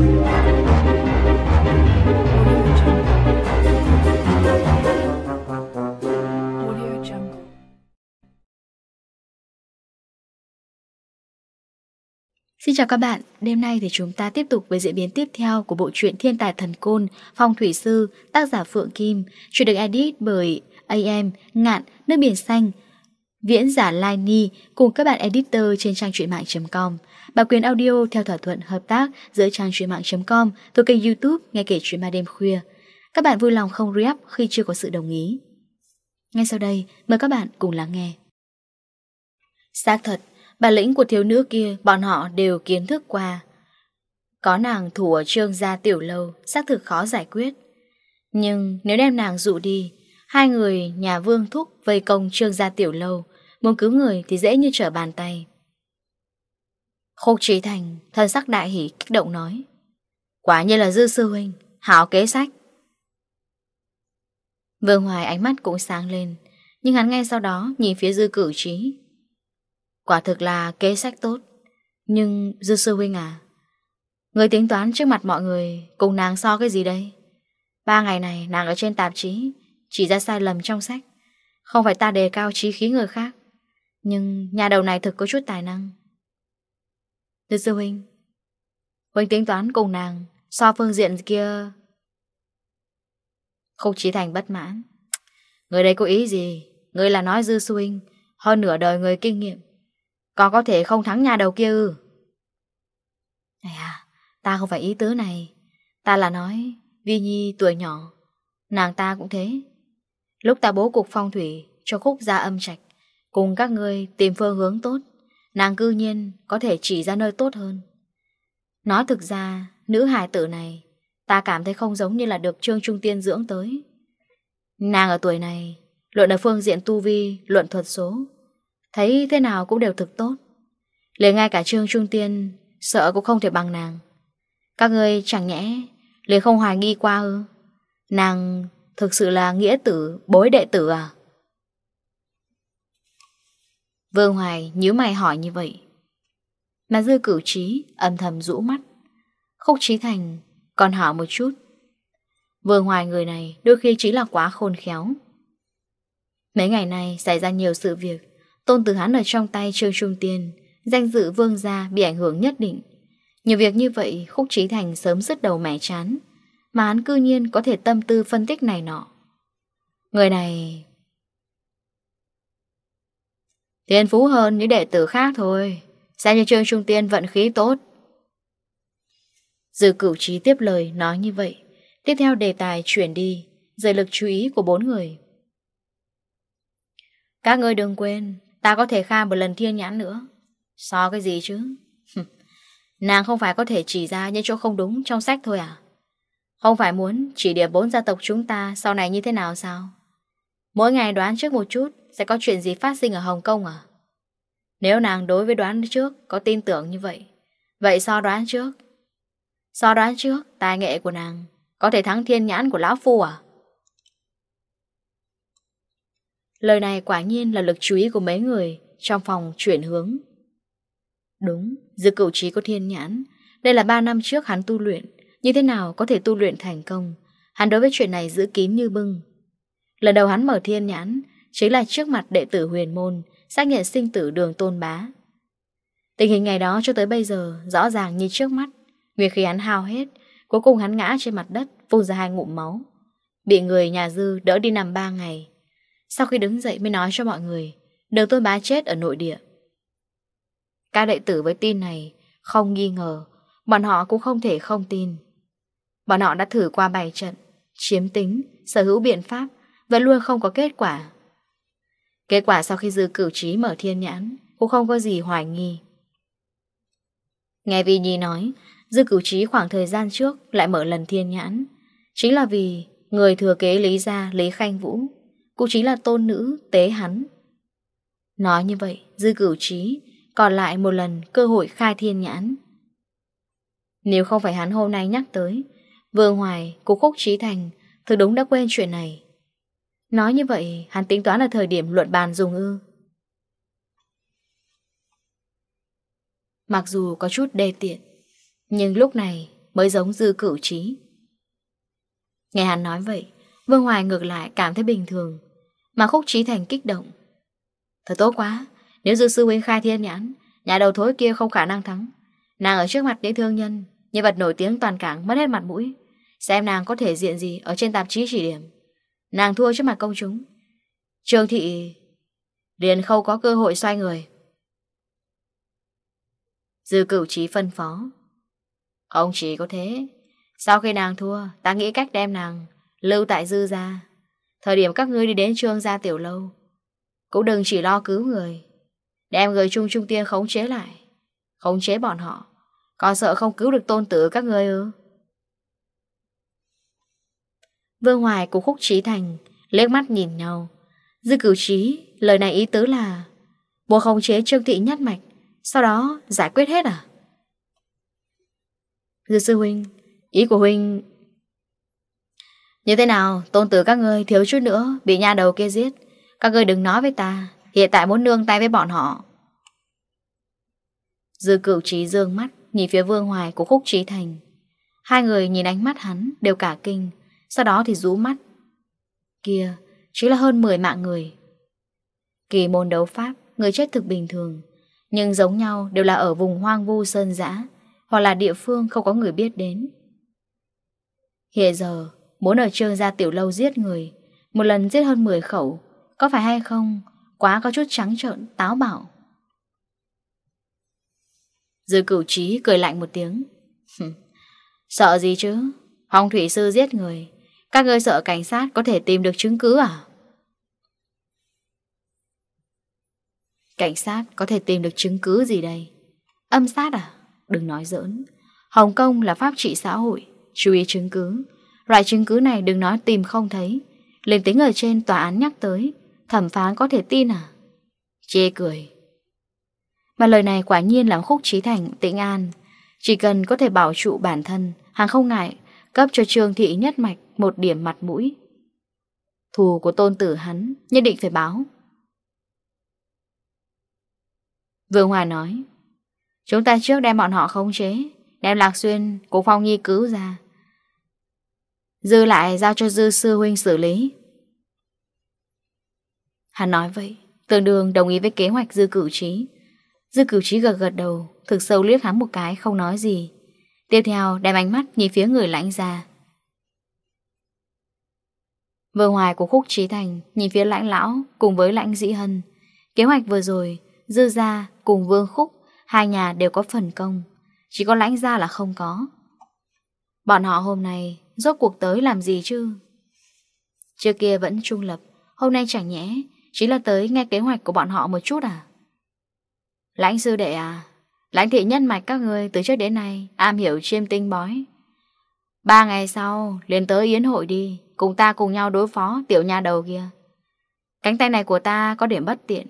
Xin chào các bạn, đêm nay thì chúng ta tiếp tục với diễn biến tiếp theo của bộ truyện Thiên tài thần côn, phong thủy sư, tác giả Phượng Kim, truyện được edit bởi AM, Ngạn, Nước biển xanh, Viễn giả Lai Ni cùng các bạn editor trên trang truyện mạng.com bảo quyền audio theo thỏa thuận hợp tác giữa trang truyện mạng.com thuộc kênh youtube nghe kể chuyện ma đêm khuya. Các bạn vui lòng không re khi chưa có sự đồng ý. Ngay sau đây mời các bạn cùng lắng nghe. Xác thật, bản lĩnh của thiếu nữ kia bọn họ đều kiến thức qua. Có nàng thủ ở trương gia tiểu lâu xác thực khó giải quyết. Nhưng nếu đem nàng dụ đi Hai người nhà vương thúc vây công trương gia tiểu lâu muốn cứu người thì dễ như trở bàn tay. Khúc Trí Thành, thân sắc đại hỷ kích động nói. Quả nhiên là dư sư huynh, hảo kế sách. Vương Hoài ánh mắt cũng sáng lên, nhưng hắn ngay sau đó nhìn phía dư cử trí. Quả thực là kế sách tốt, nhưng dư sư huynh à, người tính toán trước mặt mọi người cùng nàng so cái gì đây? Ba ngày này nàng ở trên tạp chí, chỉ ra sai lầm trong sách. Không phải ta đề cao trí khí người khác nhưng nhà đầu này thực có chút tài năng. Đức sư huynh Huynh tính toán cùng nàng So phương diện kia Khúc Trí Thành bất mãn. Người đây có ý gì? Người là nói dư sư huynh, Hơn nửa đời người kinh nghiệm. Còn có thể không thắng nhà đầu kia ư? Này à Ta không phải ý tứ này. Ta là nói, Vi Nhi tuổi nhỏ, Nàng ta cũng thế. Lúc ta bố cục phong thủy Cho khúc ra âm trạch Cùng các ngươi tìm phương hướng tốt, Nàng cư nhiên có thể chỉ ra nơi tốt hơn. Nói thực ra, Nữ hài tử này, Ta cảm thấy không giống như là được Trương Trung Tiên dưỡng tới. Nàng ở tuổi này, Luận ở phương diện tu vi, Luận thuật số, Thấy thế nào cũng đều thực tốt. Lấy ngay cả Trương Trung Tiên, Sợ cũng không thể bằng nàng. Các ngươi chẳng nhẽ liền không hoài nghi qua ư? Nàng thực sự là nghĩa tử, Bối đệ tử à? Vương Hoài nhớ mày hỏi như vậy. Mà dư cửu trí âm thầm rũ mắt. Khúc trí thành còn hỏi một chút. Vương Hoài người này đôi khi chỉ là quá khôn khéo. Mấy ngày nay xảy ra nhiều sự việc. Tôn Tử hắn ở trong tay Trương Trung Tiên, danh dự vương gia bị ảnh hưởng nhất định. Nhiều việc như vậy Khúc Trí Thành sớm dứt đầu mẻ chán, mà hắn cư nhiên có thể tâm tư phân tích này nọ. Người này Thiên phú hơn những đệ tử khác thôi. Xem như Trương Trung Tiên vận khí tốt. Dư cửu trí tiếp lời, nói như vậy. Tiếp theo đề tài chuyển đi. Rời lực chú ý của bốn người. Các ngươi đừng quên, Ta có thể khai một lần thiên nhãn nữa. So cái gì chứ? Nàng không phải có thể chỉ ra những chỗ không đúng trong sách thôi à? Không phải muốn chỉ điểm bốn gia tộc chúng ta sau này như thế nào sao? Mỗi ngày đoán trước một chút sẽ có chuyện gì phát sinh ở Hồng Kông à? Nếu nàng đối với đoán trước có tin tưởng như vậy, vậy so đoán trước? So đoán trước, tài nghệ của nàng có thể thắng thiên nhãn của Lão Phu à? Lời này quả nhiên là lực chú ý của mấy người trong phòng chuyển hướng. Đúng, dư cửu trí có thiên nhãn. Đây là 3 năm trước hắn tu luyện. Như thế nào có thể tu luyện thành công? Hắn đối với chuyện này giữ kín như bưng. Lần đầu hắn mở thiên nhãn, chính là trước mặt đệ tử huyền môn, xác nhận sinh tử đường tôn bá. Tình hình ngày đó cho tới bây giờ, rõ ràng như trước mắt, Nguyệt khí hắn hao hết, cuối cùng hắn ngã trên mặt đất, phun ra hai ngụm máu. Bị người nhà dư đỡ đi nằm ba ngày. Sau khi đứng dậy mới nói cho mọi người, đường tôn bá chết ở nội địa. Các đệ tử với tin này không nghi ngờ, bọn họ cũng không thể không tin. Bọn họ đã thử qua bài trận, chiếm tính, sở hữu biện pháp, vẫn luôn không có kết quả. Kết quả sau khi dư cửu trí mở thiên nhãn Cũng không có gì hoài nghi. Nghe Vi Nhi nói Dư cửu trí khoảng thời gian trước Lại mở lần thiên nhãn. Chính là vì người thừa kế Lý Gia Lý Khanh Vũ Cũng chính là tôn nữ tế hắn. Nói như vậy Dư cửu trí Còn lại một lần cơ hội khai thiên nhãn. Nếu không phải hắn hôm nay nhắc tới Vương Hoài, Cục Khúc Trí Thành Thực đúng đã quên chuyện này. Nói như vậy, hắn tính toán là thời điểm luận bàn dùng ư. Mặc dù có chút đê tiện, Nhưng lúc này mới giống dư cửu trí. Nghe hắn nói vậy, Vương Hoài ngược lại cảm thấy bình thường, Mà khúc trí thành kích động. Thật tốt quá, Nếu dư sư huynh khai thiên nhãn, Nhà đầu thối kia không khả năng thắng. Nàng ở trước mặt những thương nhân Nhân vật nổi tiếng toàn cảng mất hết mặt mũi. Xem nàng có thể diện gì ở trên tạp chí chỉ điểm. Nàng thua trước mặt công chúng. Trương thị liền không có cơ hội xoay người. Dư cửu trí phân phó. Ông chỉ có thế, Sau khi nàng thua, Ta nghĩ cách đem nàng Lưu tại dư ra Thời điểm các ngươi đi đến trương gia tiểu lâu, Cũng đừng chỉ lo cứu người. Đem người trung trung tiên khống chế lại, Khống chế bọn họ. Còn sợ không cứu được tôn tử các ngươi ư? Vương Hoài cùng Khúc Trí Thành Lếc mắt nhìn nhau. Dư cửu trí lời này ý tứ là, Bố khống chế Trương Thị nhất mạch, Sau đó giải quyết hết à? Dư sư huynh, Ý của huynh Như thế nào? Tôn tử các ngươi thiếu chút nữa Bị nhà đầu kia giết. Các ngươi đừng nói với ta, Hiện tại muốn nương tay với bọn họ. Dư cửu trí dương mắt, Nhìn phía vương hoài của khúc trí thành. Hai người nhìn ánh mắt hắn đều cả kinh. Sau đó thì rú mắt. Kia chính là hơn 10 mạng người. Kỳ môn đấu pháp, Người chết thực bình thường, Nhưng giống nhau đều là ở vùng hoang vu sơn dã, Hoặc là địa phương không có người biết đến. Hiện giờ, Muốn ở trương ra tiểu lâu giết người, Một lần giết hơn 10 khẩu, Có phải hay không? Quá có chút trắng trợn, táo bạo. Dư cửu trí cười lạnh một tiếng. Sợ gì chứ? Hồng thủy sư giết người các ngươi sợ cảnh sát có thể tìm được chứng cứ à? Cảnh sát có thể tìm được chứng cứ gì đây? Âm sát à? Đừng nói giỡn. Hồng Kông là pháp trị xã hội, chú ý chứng cứ. Loại chứng cứ này đừng nói tìm không thấy. Lên tính ở trên tòa án nhắc tới, thẩm phán có thể tin à? Chê cười. Mà lời này quả nhiên làm khúc trí thành, tĩnh an. Chỉ cần có thể bảo trụ bản thân, hàng không ngại cấp cho Trương Thị nhất mạch một điểm mặt mũi. Thù của tôn tử hắn nhất định phải báo. Vương Hòa nói, chúng ta trước đem bọn họ không chế, đem Lạc Xuyên của Phong Nhi cứu ra. Dư lại giao cho Dư Sư Huynh xử lý. Hắn nói vậy, tương đương đồng ý với kế hoạch Dư Cửu Trí. Dư Cửu Trí gật gật đầu, thực sâu liếc hắn một cái không nói gì. Tiếp theo, đem ánh mắt nhìn phía người lãnh ra Vừa hoài của khúc trí thành, Nhìn phía lãnh lão cùng với lãnh dĩ hân. Kế hoạch vừa rồi, Dư ra cùng vương khúc, Hai nhà đều có phần công. Chỉ có lãnh ra là không có. Bọn họ hôm nay Rốt cuộc tới làm gì chứ? Trước kia vẫn trung lập, Hôm nay chẳng nhẽ, Chỉ là tới nghe kế hoạch của bọn họ một chút à? Lãnh sư đệ à Lãnh thị nhân mạch các người từ trước đến nay am hiểu chiêm tinh bói. Ba ngày sau, liền tới yến hội đi, cùng ta cùng nhau đối phó tiểu nhà đầu kia. Cánh tay này của ta có điểm bất tiện.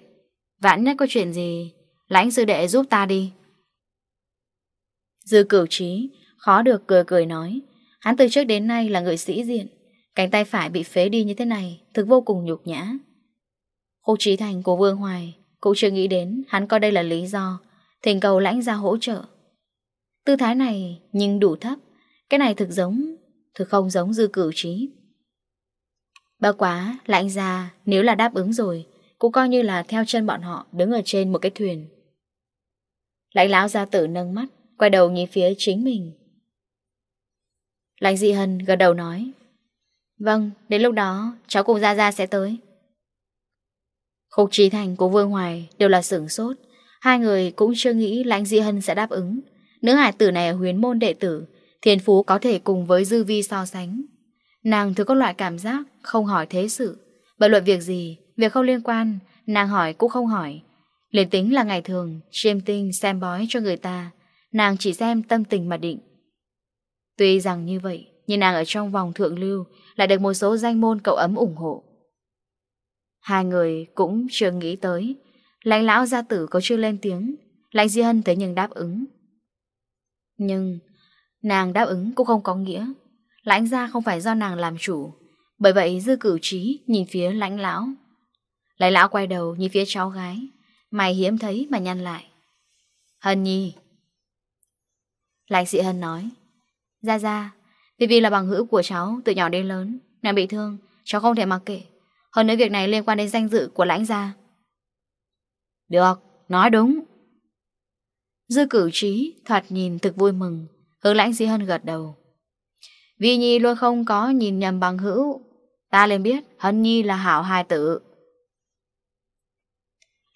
vạn nhất có chuyện gì, lãnh sư đệ giúp ta đi. Dư cửu trí, khó được cười cười nói. Hắn từ trước đến nay là người sĩ diện. Cánh tay phải bị phế đi như thế này, thực vô cùng nhục nhã. Khúc Trí Thành của Vương Hoài, cũng chưa nghĩ đến hắn coi đây là lý do Thỉnh cầu lãnh ra hỗ trợ. Tư thái này nhưng đủ thấp. Cái này thực giống Thực không giống dư cử trí. Bà quá lãnh ra Nếu là đáp ứng rồi Cũng coi như là theo chân bọn họ Đứng ở trên một cái thuyền. Lãnh lão gia tử nâng mắt Quay đầu nhìn phía chính mình. Lãnh dị hân gật đầu nói Vâng, đến lúc đó cháu cùng Gia Gia sẽ tới. Khúc Trí Thành của Vương Hoài đều là sửng sốt. Hai người cũng chưa nghĩ Lãnh Dĩ Hân sẽ đáp ứng. Nữ hải tử này ở huyền môn đệ tử Thiền phú có thể cùng với dư vi so sánh. Nàng thứ có loại cảm giác Không hỏi thế sự. Bận luận việc gì, việc không liên quan Nàng hỏi cũng không hỏi. Liền tính là ngày thường, chiêm tinh xem bói cho người ta Nàng chỉ xem tâm tình mà định. Tuy rằng như vậy Nhưng nàng ở trong vòng thượng lưu Lại được một số danh môn cậu ấm ủng hộ. Hai người cũng chưa nghĩ tới Lãnh lão gia tử có chưa lên tiếng. Lãnh Di Hân thấy nhưng đáp ứng. Nhưng Nàng đáp ứng cũng không có nghĩa. Lãnh gia không phải do nàng làm chủ. Bởi vậy dư cửu trí nhìn phía lãnh lão. Lãnh lão quay đầu nhìn phía cháu gái. Mày hiếm thấy mà nhăn lại. Hân nhi. Lãnh dị Hân nói. Ra ra Vì vì là bằng hữu của cháu từ nhỏ đến lớn, Nàng bị thương, Cháu không thể mặc kệ. Hơn nữa việc này liên quan đến danh dự của lãnh gia. Được, nói đúng. Dư cử trí, thoạt nhìn thực vui mừng, hướng lãnh dĩ hân gật đầu. Vì Nhi luôn không có nhìn nhầm bằng hữu, ta liền biết Hân Nhi là hảo hài tử.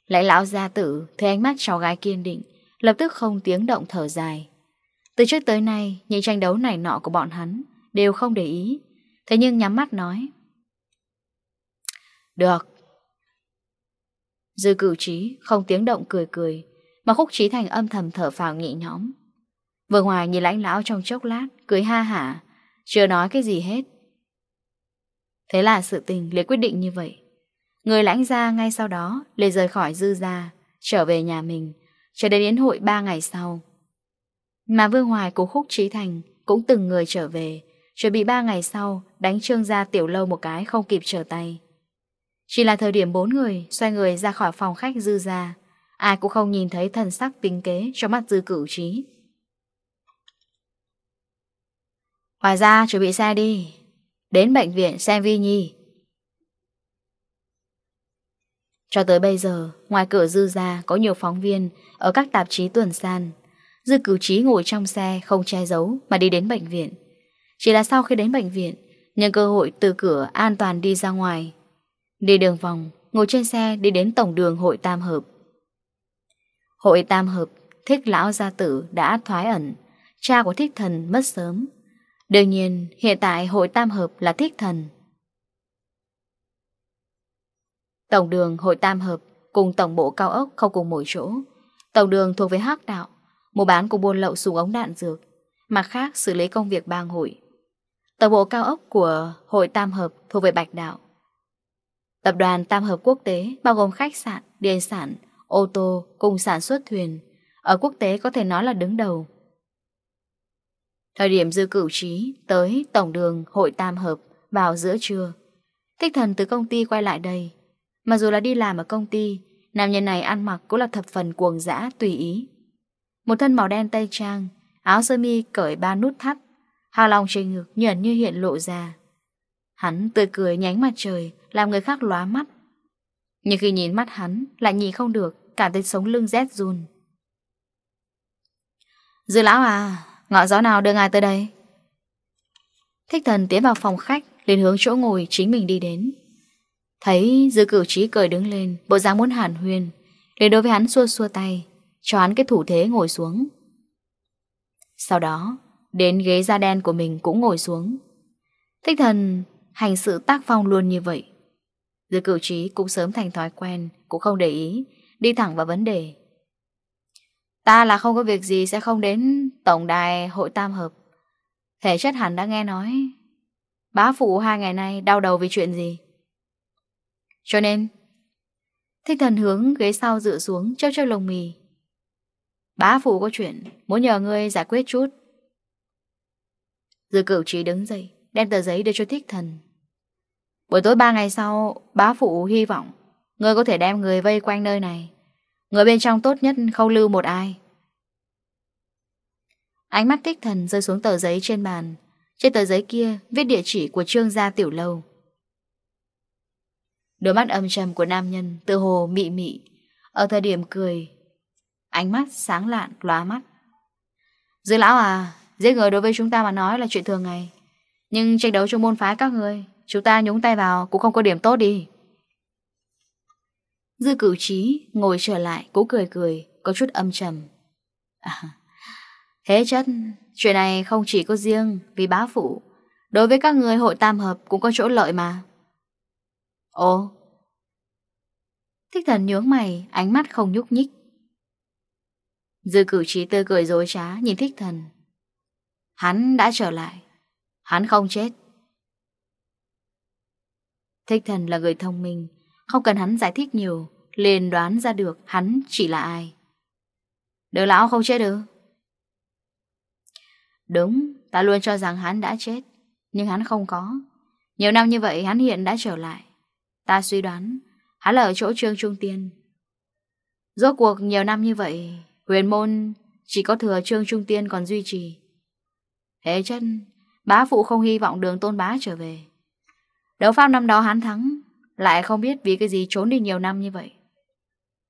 Lãnh lão gia tử thấy ánh mắt cháu gái kiên định, lập tức không tiếng động thở dài. Từ trước tới nay, những tranh đấu này nọ của bọn hắn đều không để ý, thế nhưng nhắm mắt nói. Được, Dư cửu trí không tiếng động cười cười, Mà khúc trí thành âm thầm thở phào nhị nhóm Vương Hoài nhìn lãnh lão trong chốc lát, Cười ha hả, Chưa nói cái gì hết. Thế là sự tình Lê quyết định như vậy. Người lãnh ra ngay sau đó Lê rời khỏi dư ra Trở về nhà mình Trở đến yến hội 3 ngày sau. Mà Vương Hoài cùng khúc trí thành Cũng từng người trở về, Chuẩn bị 3 ngày sau Đánh trương ra tiểu lâu một cái không kịp trở tay. Chỉ là thời điểm bốn người xoay người ra khỏi phòng khách dư ra, ai cũng không nhìn thấy thần sắc tính kế cho mắt dư cửu trí. Ngoài ra chuẩn bị xe đi, đến bệnh viện xem Vi Nhi. Cho tới bây giờ, ngoài cửa dư ra có nhiều phóng viên ở các tạp chí tuần san. Dư cửu trí ngồi trong xe không che giấu mà đi đến bệnh viện. Chỉ là sau khi đến bệnh viện, nhân cơ hội từ cửa an toàn đi ra ngoài Đi đường vòng, Ngồi trên xe đi đến tổng đường hội tam hợp. Hội tam hợp, Thích lão gia tử đã thoái ẩn. Cha của thích thần mất sớm. Đương nhiên, hiện tại hội tam hợp là thích thần. Tổng đường hội tam hợp Cùng tổng bộ cao ốc không cùng mỗi chỗ. Tổng đường thuộc về hắc đạo, Mua bán cùng buôn lậu súng ống đạn dược, Mặt khác xử lý công việc bang hội Tổng bộ cao ốc của hội tam hợp thuộc về bạch đạo. Tập đoàn Tam Hợp Quốc tế bao gồm khách sạn, điện sản, ô tô cùng sản xuất thuyền. Ở quốc tế có thể nói là đứng đầu. Thời điểm dư cửu trí tới tổng đường hội Tam Hợp vào giữa trưa. Thích thần từ công ty quay lại đây. Mặc dù là đi làm ở công ty, nam nhân này ăn mặc cũng là thập phần cuồng dã tùy ý. Một thân màu đen tây trang, áo sơ mi cởi ba nút thắt, hào lòng trên ngực nhẫn như hiện lộ ra. Hắn tươi cười nhánh mặt trời, làm người khác lóa mắt. Nhưng khi nhìn mắt hắn, Lại nhìn không được, Cảm thấy sống lưng rét run. Dư lão à Ngọn gió nào đưa ngài tới đây? Thích thần tiến vào phòng khách, liền hướng chỗ ngồi chính mình đi đến. Thấy dư cử trí cười đứng lên, Bộ dáng muốn hàn huyền liền đối với hắn xua xua tay, Cho hắn cái thủ thế ngồi xuống. Sau đó, Đến ghế da đen của mình cũng ngồi xuống. Thích thần hành sự tác phong luôn như vậy dư cửu trí cũng sớm thành thói quen, Cũng không để ý, Đi thẳng vào vấn đề. Ta là không có việc gì sẽ không đến Tổng đài hội tam hợp. Thể chất hẳn đã nghe nói. Bá phụ hai ngày nay đau đầu vì chuyện gì? Cho nên, Thích thần hướng ghế sau dựa xuống Treo treo lồng mì. Bá phụ có chuyện, Muốn nhờ ngươi giải quyết chút. Dư cửu trí đứng dậy, Đem tờ giấy đưa cho thích thần. Buổi tối ba ngày sau, bá phụ hy vọng Ngươi có thể đem người vây quanh nơi này. Người bên trong tốt nhất không lưu một ai. Ánh mắt kích thần rơi xuống tờ giấy trên bàn. Trên tờ giấy kia viết địa chỉ của trương gia tiểu lâu. Đôi mắt âm trầm của nam nhân tự hồ mị mị. Ở thời điểm cười Ánh mắt sáng lạn lóa mắt. Dư lão à Giết người đối với chúng ta mà nói là chuyện thường ngày. Nhưng tranh đấu trong môn phái các người Chúng ta nhúng tay vào cũng không có điểm tốt đi. Dư cửu trí ngồi trở lại Cũng cười cười Có chút âm trầm. À, Thế chất Chuyện này không chỉ có riêng Vì bá phụ. Đối với các người hội tam hợp Cũng có chỗ lợi mà. Ồ. Thích thần nhướng mày Ánh mắt không nhúc nhích. Dư cửu trí tươi cười dối trá Nhìn thích thần. Hắn đã trở lại. Hắn không chết. Thích thần là người thông minh, không cần hắn giải thích nhiều, liền đoán ra được hắn chỉ là ai. Đứa lão không chết ư? Đúng, ta luôn cho rằng hắn đã chết, nhưng hắn không có. Nhiều năm như vậy hắn hiện đã trở lại. Ta suy đoán, hắn là ở chỗ Trương Trung Tiên. Rốt cuộc nhiều năm như vậy, huyền môn chỉ có thừa Trương Trung Tiên còn duy trì. Thế chân, bá phụ không hy vọng đường tôn bá trở về. Đấu pháp năm đó hắn thắng, Lại không biết vì cái gì trốn đi nhiều năm như vậy.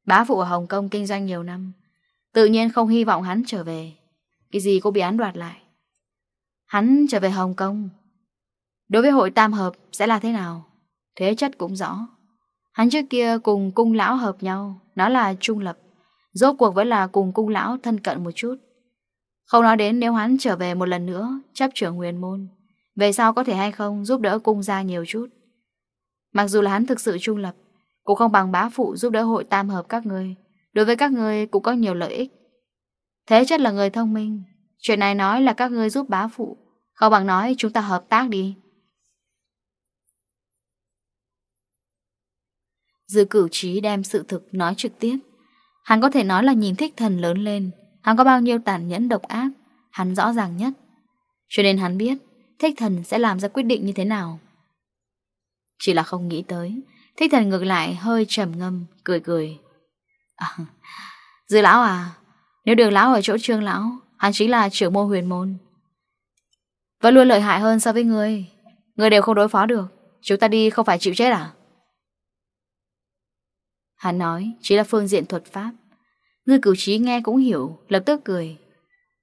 Bá phụ ở Hồng Kông kinh doanh nhiều năm, Tự nhiên không hy vọng hắn trở về. Cái gì cũng bị án đoạt lại. Hắn trở về Hồng Kông. Đối với hội tam hợp sẽ là thế nào? Thế chất cũng rõ. Hắn trước kia cùng cung lão hợp nhau, Nó là trung lập. Rốt cuộc vẫn là cùng cung lão thân cận một chút. Không nói đến nếu hắn trở về một lần nữa, Chấp trưởng huyền môn. Về sau có thể hay không giúp đỡ cung gia nhiều chút. Mặc dù là hắn thực sự trung lập, Cũng không bằng bá phụ giúp đỡ hội tam hợp các người Đối với các người cũng có nhiều lợi ích. Thế chất là người thông minh. Chuyện này nói là các ngươi giúp bá phụ. Không bằng nói chúng ta hợp tác đi. Dư cử trí đem sự thực nói trực tiếp. Hắn có thể nói là nhìn thích thần lớn lên. Hắn có bao nhiêu tàn nhẫn độc ác, Hắn rõ ràng nhất. Cho nên hắn biết Thích thần sẽ làm ra quyết định như thế nào? Chỉ là không nghĩ tới Thích thần ngược lại hơi trầm ngâm Cười cười. À, Dư lão à Nếu được lão ở chỗ trương lão Hắn chính là trưởng môn huyền môn. Vẫn luôn lợi hại hơn so với người. Người đều không đối phó được. Chúng ta đi không phải chịu chết à? Hắn nói Chỉ là phương diện thuật pháp. Người cử trí nghe cũng hiểu Lập tức cười.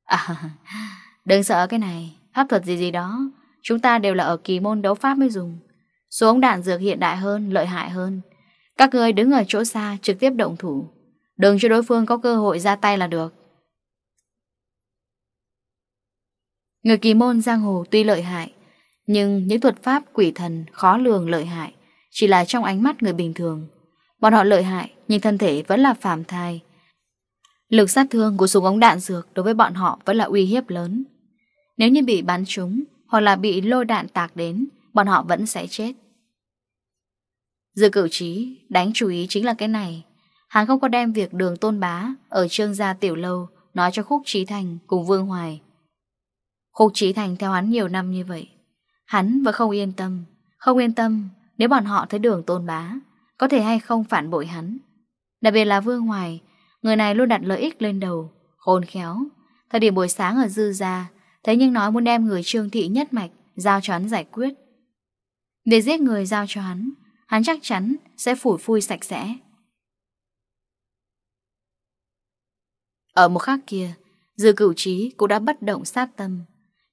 À đừng sợ cái này pháp thuật gì gì đó Chúng ta đều là ở kỳ môn đấu pháp mới dùng. Số ống đạn dược hiện đại hơn, lợi hại hơn. Các người đứng ở chỗ xa trực tiếp động thủ. Đừng cho đối phương có cơ hội ra tay là được. Người kỳ môn giang hồ tuy lợi hại Nhưng những thuật pháp quỷ thần khó lường lợi hại Chỉ là trong ánh mắt người bình thường. Bọn họ lợi hại nhưng thân thể vẫn là phàm thai. Lực sát thương của súng ống đạn dược đối với bọn họ vẫn là uy hiếp lớn. Nếu như bị bắn trúng, Hoặc là bị lôi đạn tạc đến, Bọn họ vẫn sẽ chết. Dư cửu trí Đánh chú ý chính là cái này. Hắn không có đem việc đường tôn bá Ở trương gia tiểu lâu Nói cho Khúc Trí Thành cùng Vương Hoài. Khúc Trí Thành theo hắn nhiều năm như vậy, Hắn vẫn không yên tâm. Không yên tâm, nếu bọn họ thấy đường tôn bá, Có thể hay không phản bội hắn. Đặc biệt là Vương Hoài, Người này luôn đặt lợi ích lên đầu, Khôn khéo. Thời điểm buổi sáng ở Dư Gia Thế nhưng nói muốn đem người trương thị nhất mạch Giao cho hắn giải quyết. Việc giết người giao cho hắn Hắn chắc chắn sẽ phủi phui sạch sẽ. Ở một khác kia, Dư cửu trí cũng đã bất động sát tâm.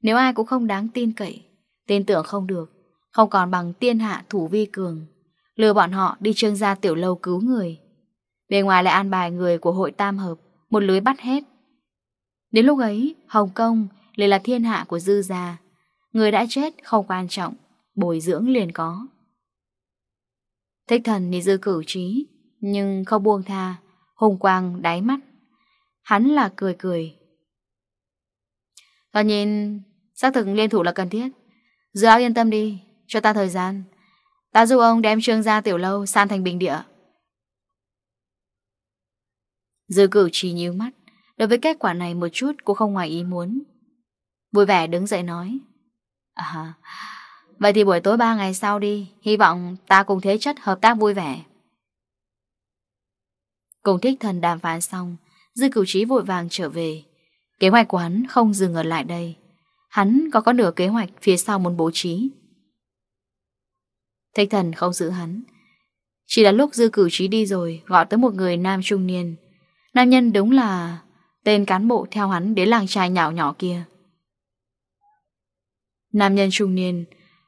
Nếu ai cũng không đáng tin cậy, Tin tưởng không được, Không còn bằng tiên hạ thủ vi cường, Lừa bọn họ đi trương gia tiểu lâu cứu người. Bên ngoài lại an bài người của hội tam hợp, Một lưới bắt hết. Đến lúc ấy, Hồng Kông liền là thiên hạ của dư gia. Người đã chết không quan trọng, bồi dưỡng liền có. Thích thần thì dư cử trí, nhưng không buông tha, hùng quang đáy mắt. Hắn là cười cười. Thoạt nhìn, xác thực liên thủ là cần thiết. Dư áo yên tâm đi, cho ta thời gian. Ta giúp ông đem trương gia tiểu lâu san thành bình địa. Dư cử chỉ nhíu mắt, đối với kết quả này một chút cũng không ngoài ý muốn. Vui vẻ đứng dậy nói. À Vậy thì buổi tối 3 ngày sau đi. Hy vọng ta cùng thế chất hợp tác vui vẻ. Cùng thích thần đàm phán xong, Dư cửu trí vội vàng trở về. Kế hoạch quán không dừng ở lại đây. Hắn có có nửa kế hoạch phía sau muốn bố trí. Thích thần không giữ hắn. Chỉ là lúc dư cử trí đi rồi, Gọi tới một người nam trung niên. Nam nhân đúng là Tên cán bộ theo hắn đến làng trai nhỏ nhỏ kia. Nam nhân trung niên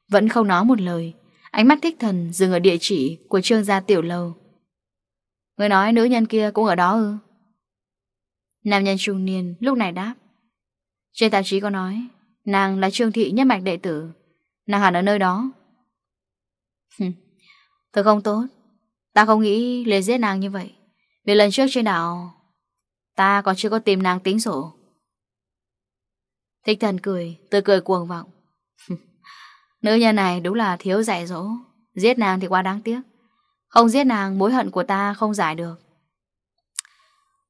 vẫn không nói một lời. Ánh mắt thích thần dừng ở địa chỉ của trương gia tiểu lâu. Người nói nữ nhân kia cũng ở đó ư? Nam nhân trung niên lúc này đáp. Trên tạp chí có nói, Nàng là trương thị nhất mạch đệ tử. Nàng hẳn ở nơi đó. Thật không tốt. Ta không nghĩ lề giết nàng như vậy. Vì lần trước trên đảo, Ta còn chưa có tìm nàng tính sổ. Thích thần cười Tôi cười cuồng vọng. Nữ nhân này đúng là thiếu dạy dỗ. Giết nàng thì quá đáng tiếc. Không giết nàng, mối hận của ta không giải được.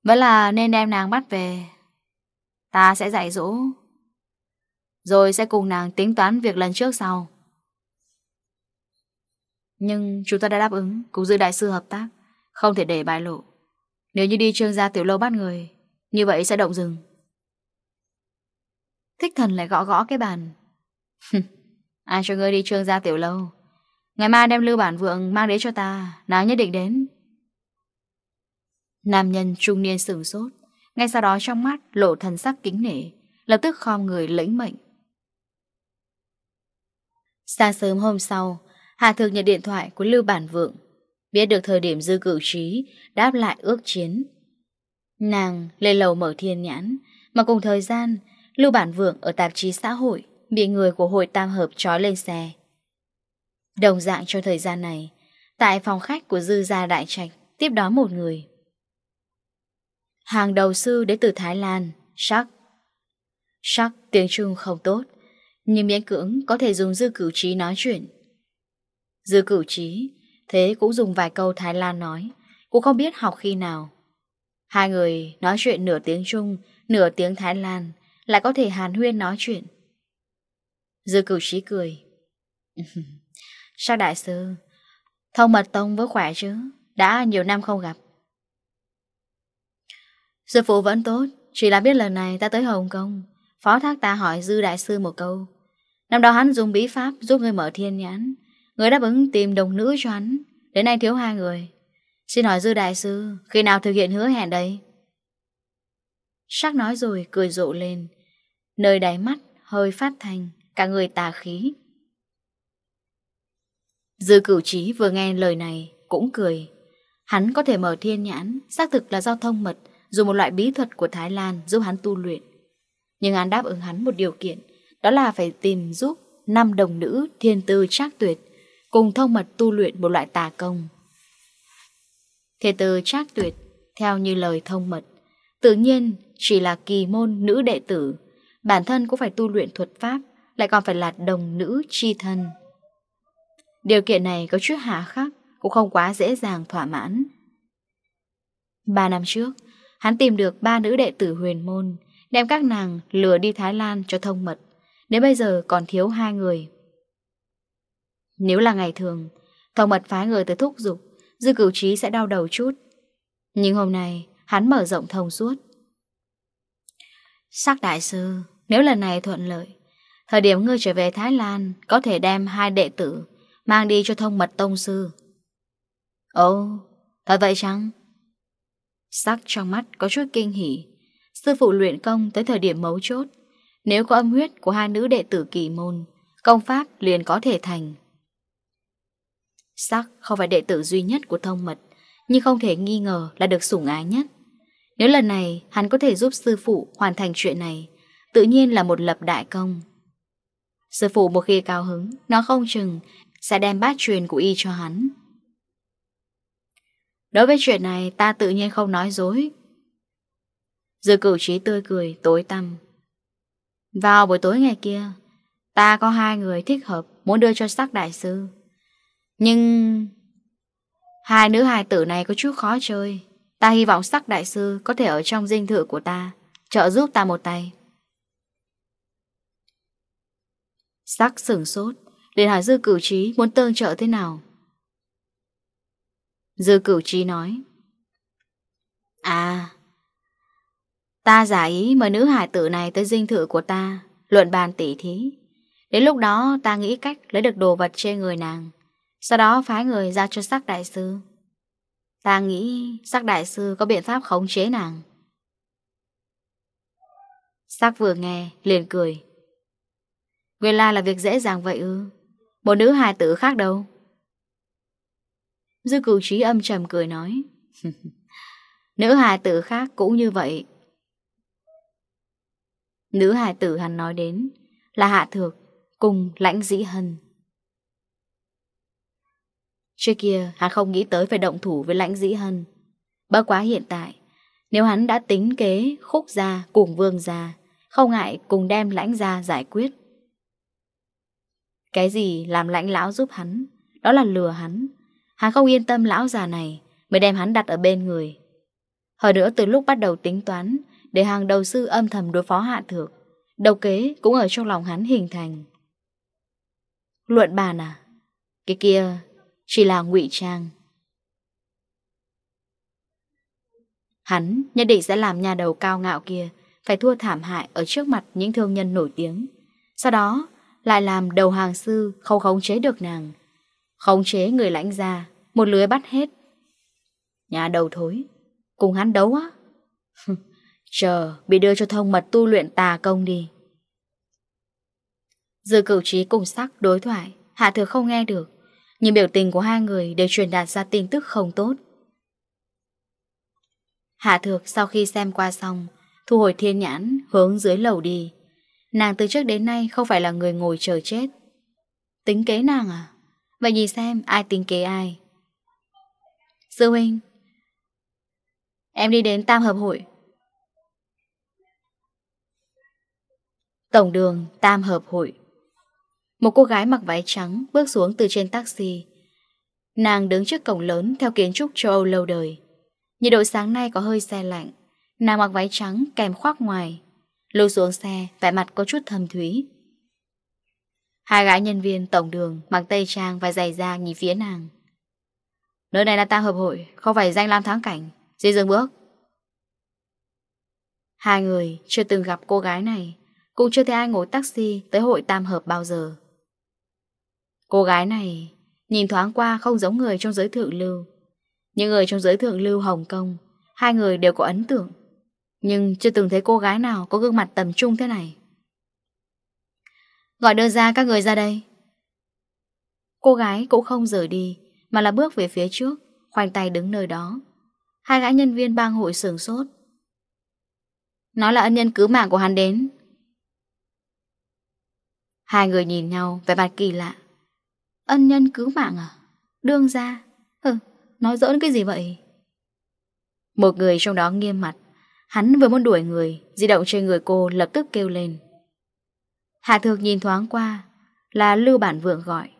Vẫn là nên đem nàng bắt về. Ta sẽ dạy dỗ. Rồi sẽ cùng nàng tính toán việc lần trước sau. Nhưng chúng ta đã đáp ứng, Cùng giữ đại sư hợp tác, Không thể để bại lộ. Nếu như đi trương gia tiểu lâu bắt người, Như vậy sẽ động rừng. Thích thần lại gõ gõ cái bàn. Ai cho ngươi đi trương gia tiểu lâu? Ngày mai đem lưu bản vượng mang đến cho ta Nào nhất định đến. Nam nhân trung niên sửng sốt, Ngay sau đó trong mắt lộ thần sắc kính nể, Lập tức khom người lĩnh mệnh. Sáng sớm hôm sau, Hà Thực nhận điện thoại của Lưu Bản Vượng, Biết được thời điểm dư cử trí, Đáp lại ước chiến. Nàng lên lầu mở thiên nhãn, Mà cùng thời gian, Lưu Bản Vượng ở tạp chí xã hội Bị người của hội tam hợp trói lên xe. Đồng dạng cho thời gian này, Tại phòng khách của dư gia đại trạch Tiếp đón một người. Hàng đầu sư đến từ Thái Lan, Sắc. Sắc tiếng Trung không tốt, Nhưng miễn cưỡng có thể dùng dư cửu trí nói chuyện. Dư cửu trí, Thế cũng dùng vài câu Thái Lan nói, Cũng không biết học khi nào. Hai người nói chuyện nửa tiếng Trung, Nửa tiếng Thái Lan, Lại có thể hàn huyên nói chuyện. Dư cửu trí cười. Sao đại sư, thông mật tông với khỏe chứ, đã nhiều năm không gặp. Sư phụ vẫn tốt, chỉ là biết lần này ta tới Hồng Kông, phó thác ta hỏi dư đại sư một câu. Năm đó hắn dùng bí pháp giúp người mở thiên nhãn, người đáp ứng tìm đồng nữ cho hắn, đến nay thiếu hai người. Xin hỏi dư đại sư, khi nào thực hiện hứa hẹn đây Sắc nói rồi cười rộ lên, nơi đáy mắt hơi phát thành. Cả người tà khí. Dư cửu trí vừa nghe lời này Cũng cười. Hắn có thể mở thiên nhãn, Xác thực là giao thông mật, Dùng một loại bí thuật của Thái Lan giúp hắn tu luyện. Nhưng hắn đáp ứng hắn một điều kiện, Đó là phải tìm giúp năm đồng nữ thiên tư trác tuyệt, Cùng thông mật tu luyện một loại tà công. Thiên tư trác tuyệt, Theo như lời thông mật, Tự nhiên chỉ là kỳ môn nữ đệ tử, Bản thân cũng phải tu luyện thuật pháp lại còn phải là đồng nữ chi thân. Điều kiện này có chút hạ khắc, Cũng không quá dễ dàng thỏa mãn. Ba năm trước, Hắn tìm được ba nữ đệ tử huyền môn, Đem các nàng lừa đi Thái Lan cho thông mật, Đến bây giờ còn thiếu hai người. Nếu là ngày thường, Thông mật phái người tới thúc dục Dư cửu trí sẽ đau đầu chút. Nhưng hôm nay, hắn mở rộng thông suốt. Sắc đại sư, Nếu lần này thuận lợi Thời điểm ngươi trở về Thái Lan Có thể đem hai đệ tử Mang đi cho thông mật tông sư. Ồ, thật vậy chăng? Sắc trong mắt có chút kinh hỉ. Sư phụ luyện công tới thời điểm mấu chốt. Nếu có âm huyết của hai nữ đệ tử kỳ môn Công pháp liền có thể thành. Sắc không phải đệ tử duy nhất của thông mật Nhưng không thể nghi ngờ là được sủng ái nhất. Nếu lần này hắn có thể giúp sư phụ hoàn thành chuyện này Tự nhiên là một lập đại công. Sư phụ một khi cao hứng, Nó không chừng Sẽ đem bát truyền của y cho hắn. Đối với chuyện này, Ta tự nhiên không nói dối. Dư cửu trí tươi cười, Tối tăm. Vào buổi tối ngày kia, Ta có hai người thích hợp Muốn đưa cho sắc đại sư. Nhưng Hai nữ hài tử này có chút khó chơi. Ta hy vọng sắc đại sư Có thể ở trong dinh thự của ta, Trợ giúp ta một tay. Sắc sửng sốt, Điện hỏi dư cửu trí muốn tương trợ thế nào? Dư cửu trí nói À Ta giả ý mời nữ hải tử này tới dinh thự của ta, Luận bàn tỉ thí. Đến lúc đó ta nghĩ cách lấy được đồ vật trên người nàng, Sau đó phái người ra cho sắc đại sư. Ta nghĩ sắc đại sư có biện pháp khống chế nàng. Sắc vừa nghe, liền cười. Nguyên la là việc dễ dàng vậy ư? Một nữ hài tử khác đâu? Dư cửu trí âm trầm cười nói. Nữ hài tử khác cũng như vậy. Nữ hài tử hắn nói đến Là Hạ Thược Cùng Lãnh Dĩ Hân. Trước kia, hắn không nghĩ tới phải động thủ với Lãnh Dĩ Hân. Bất quá hiện tại, Nếu hắn đã tính kế khúc ra cùng vương ra Không ngại cùng đem lãnh ra giải quyết. Cái gì làm lãnh lão giúp hắn, Đó là lừa hắn. Hắn không yên tâm lão già này, Mới đem hắn đặt ở bên người. Hồi nữa, từ lúc bắt đầu tính toán, Để hàng đầu sư âm thầm đối phó hạ thược, Đầu kế cũng ở trong lòng hắn hình thành. Luận bàn à? Cái kia chỉ là ngụy trang. Hắn nhất định sẽ làm nhà đầu cao ngạo kia Phải thua thảm hại ở trước mặt những thương nhân nổi tiếng. Sau đó lại làm đầu hàng sư không khống chế được nàng. Khống chế người lãnh gia, một lưới bắt hết. Nhà đầu thối, cùng hắn đấu á. Chờ, bị đưa cho thông mật tu luyện tà công đi. Dư cửu trí cùng sắc đối thoại, hạ thừa không nghe được. Nhưng biểu tình của hai người đều truyền đạt ra tin tức không tốt. Hạ thược sau khi xem qua xong, thu hồi thiên nhãn, hướng dưới lầu đi. Nàng từ trước đến nay không phải là người ngồi chờ chết. Tính kế nàng à? Vậy nhìn xem ai tính kế ai. Sư huynh, Em đi đến tam hợp hội. Tổng đường tam hợp hội. Một cô gái mặc váy trắng Bước xuống từ trên taxi. Nàng đứng trước cổng lớn Theo kiến trúc châu Âu lâu đời. Nhiệt độ sáng nay có hơi xe lạnh. Nàng mặc váy trắng kèm khoác ngoài. Lưu xuống xe, vẻ mặt có chút thầm thúy. Hai gái nhân viên tổng đường mặc tây trang và giày da nhìn phía nàng. Nơi này là ta hợp hội, không phải danh lam thắng cảnh. Di dừng bước. Hai người chưa từng gặp cô gái này, cũng chưa thấy ai ngồi taxi tới hội tam hợp bao giờ. Cô gái này nhìn thoáng qua không giống người trong giới thượng lưu. Những người trong giới thượng lưu Hồng Kông, hai người đều có ấn tượng. Nhưng chưa từng thấy cô gái nào có gương mặt tầm trung thế này. Gọi đưa ra các người ra đây. Cô gái cũng không rời đi Mà là bước về phía trước Khoanh tay đứng nơi đó. Hai gã nhân viên bang hội sửng sốt. Nó là ân nhân cứu mạng của hắn đến. Hai người nhìn nhau vẻ mặt kỳ lạ. Ân nhân cứu mạng à? Đương ra? Hừ, nói giỡn cái gì vậy? Một người trong đó nghiêm mặt. Hắn vừa muốn đuổi người, Di động trên người cô lập tức kêu lên. Hạ thược nhìn thoáng qua, Là Lưu Bản Vượng gọi.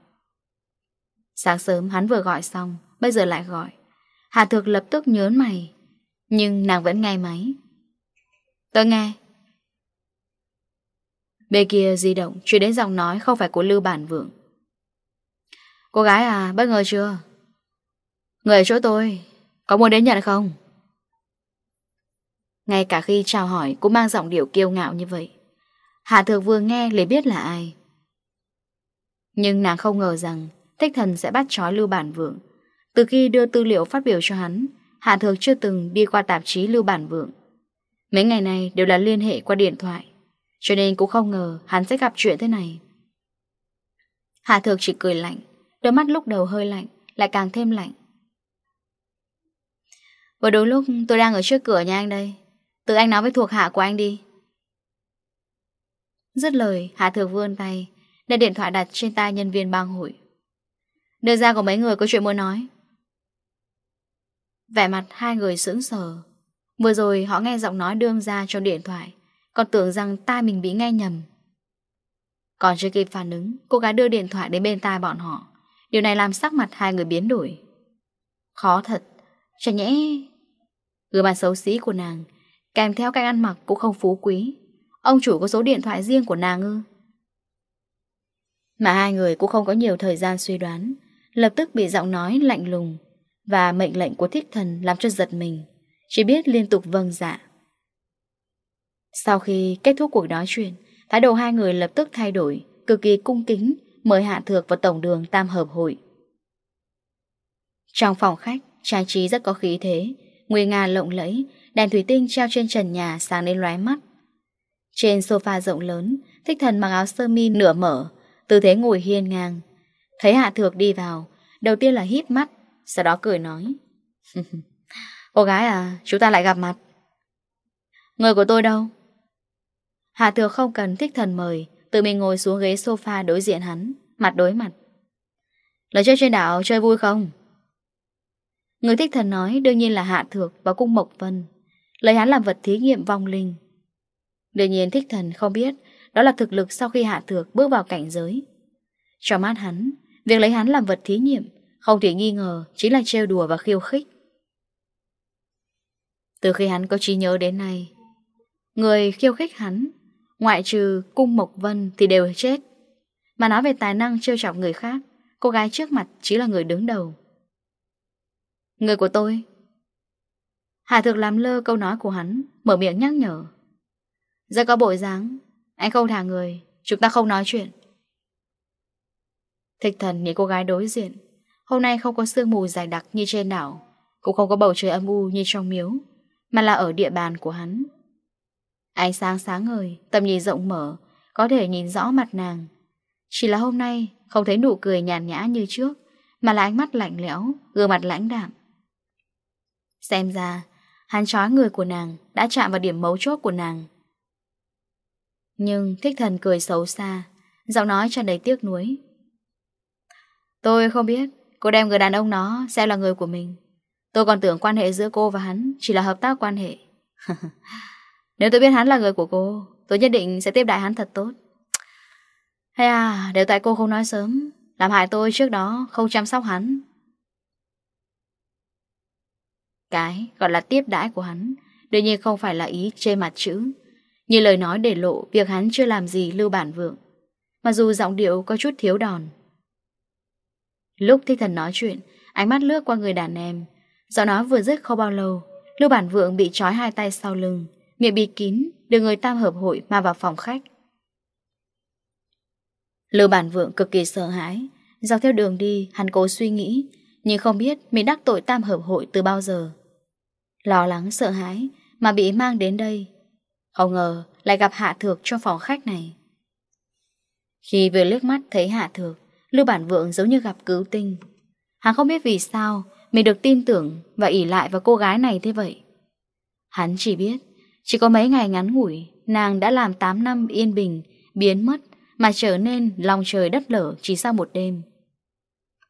Sáng sớm hắn vừa gọi xong, Bây giờ lại gọi. Hạ thược lập tức nhớ mày, Nhưng nàng vẫn nghe máy. Tôi nghe. Bên kia di động Chuyển đến giọng nói không phải của Lưu Bản Vượng. Cô gái à bất ngờ chưa? Người ở chỗ tôi, Có muốn đến nhận không? Ngay cả khi chào hỏi cũng mang giọng điệu kiêu ngạo như vậy. Hạ thược vừa nghe lấy biết là ai. Nhưng nàng không ngờ rằng Thích thần sẽ bắt chói Lưu Bản Vượng. Từ khi đưa tư liệu phát biểu cho hắn, Hạ thược chưa từng đi qua tạp chí Lưu Bản Vượng. Mấy ngày nay đều là liên hệ qua điện thoại, Cho nên cũng không ngờ hắn sẽ gặp chuyện thế này. Hạ thược chỉ cười lạnh, Đôi mắt lúc đầu hơi lạnh, Lại càng thêm lạnh. Vừa đúng lúc tôi đang ở trước cửa nhà anh đây. Tự anh nói với thuộc hạ của anh đi. Dứt lời Hạ thừa vươn tay Để điện thoại đặt trên tay nhân viên bang hội. Đưa ra của mấy người có chuyện muốn nói. Vẻ mặt hai người sững sờ. Vừa rồi họ nghe giọng nói đương ra trong điện thoại, Còn tưởng rằng tai mình bị nghe nhầm. Còn chưa kịp phản ứng, Cô gái đưa điện thoại đến bên tai bọn họ. Điều này làm sắc mặt hai người biến đổi. Khó thật, Chả nhẽ Gửi mặt xấu xí của nàng Kèm theo cách ăn mặc cũng không phú quý. Ông chủ có số điện thoại riêng của nàng ư? Mà hai người cũng không có nhiều thời gian suy đoán. Lập tức bị giọng nói lạnh lùng Và mệnh lệnh của thích thần làm cho giật mình. Chỉ biết liên tục vâng dạ. Sau khi kết thúc cuộc nói chuyện Thái độ hai người lập tức thay đổi, Cực kỳ cung kính, Mời Hạ Thược vào Tổng đường Tam Hợp Hội. Trong phòng khách, Trang trí rất có khí thế, Nguy nga lộng lẫy Đèn thủy tinh treo trên trần nhà sáng đến lóe mắt. Trên sofa rộng lớn Thích thần mặc áo sơ mi nửa mở, Tư thế ngồi hiên ngang. Thấy hạ thược đi vào, Đầu tiên là hít mắt, Sau đó cười nói, Cô gái à chúng ta lại gặp mặt. Người của tôi đâu? Hạ thược không cần thích thần mời, Tự mình ngồi xuống ghế sofa đối diện hắn, Mặt đối mặt. Lời chơi trên đảo chơi vui không? Người thích thần nói đương nhiên là Hạ Thược và Cung Mộc Vân. Lấy hắn làm vật thí nghiệm vong linh. Đương nhiên thích thần không biết Đó là thực lực sau khi hạ thược bước vào cảnh giới. Cho mắt hắn, Việc lấy hắn làm vật thí nghiệm Không thể nghi ngờ chính là trêu đùa và khiêu khích. Từ khi hắn có trí nhớ đến nay, Người khiêu khích hắn, Ngoại trừ cung Mộc Vân thì đều chết. Mà nói về tài năng trêu trọng người khác, Cô gái trước mặt chỉ là người đứng đầu. Người của tôi Hà thực làm lơ câu nói của hắn, Mở miệng nhắc nhở. Giờ có bộ dáng Anh không thả người, Chúng ta không nói chuyện. Thích thần nhìn cô gái đối diện, Hôm nay không có sương mù dài đặc như trên đảo, Cũng không có bầu trời âm u như trong miếu, Mà là ở địa bàn của hắn. Ánh sáng sáng ngời, Tầm nhìn rộng mở, Có thể nhìn rõ mặt nàng. Chỉ là hôm nay, không thấy nụ cười nhàn nhã như trước, Mà là ánh mắt lạnh lẽo, Gương mặt lãnh đạm. Xem ra Hắn trói người của nàng Đã chạm vào điểm mấu chốt của nàng. Nhưng thích thần cười xấu xa Giọng nói cho đầy tiếc nuối. Tôi không biết Cô đem người đàn ông nó sẽ là người của mình. Tôi còn tưởng quan hệ giữa cô và hắn Chỉ là hợp tác quan hệ. Nếu tôi biết hắn là người của cô Tôi nhất định sẽ tiếp đại hắn thật tốt. Hay à, đều tại cô không nói sớm Làm hại tôi trước đó không chăm sóc hắn cái gọi là tiếp đãi của hắn, Đương nhiên không phải là ý chê mặt chữ. Như lời nói để lộ Việc hắn chưa làm gì lưu bản vượng, Mặc dù giọng điệu có chút thiếu đòn. Lúc thi thần nói chuyện, Ánh mắt lướt qua người đàn em. Giọng nói vừa dứt không bao lâu, Lưu bản vượng bị trói hai tay sau lưng, Miệng bị kín Được người tam hợp hội mà vào phòng khách. Lưu bản vượng cực kỳ sợ hãi, Dọc theo đường đi, Hắn cố suy nghĩ, Nhưng không biết mình đắc tội tam hợp hội từ bao giờ lo lắng sợ hãi mà bị mang đến đây. Không ngờ lại gặp Hạ Thược trong phòng khách này. Khi vừa liếc mắt thấy Hạ Thược, Lưu Bản Vượng giống như gặp cứu tinh. Hắn không biết vì sao mình được tin tưởng và ỉ lại vào cô gái này thế vậy. Hắn chỉ biết, chỉ có mấy ngày ngắn ngủi, nàng đã làm 8 năm yên bình, biến mất mà trở nên lòng trời đất lở chỉ sau một đêm.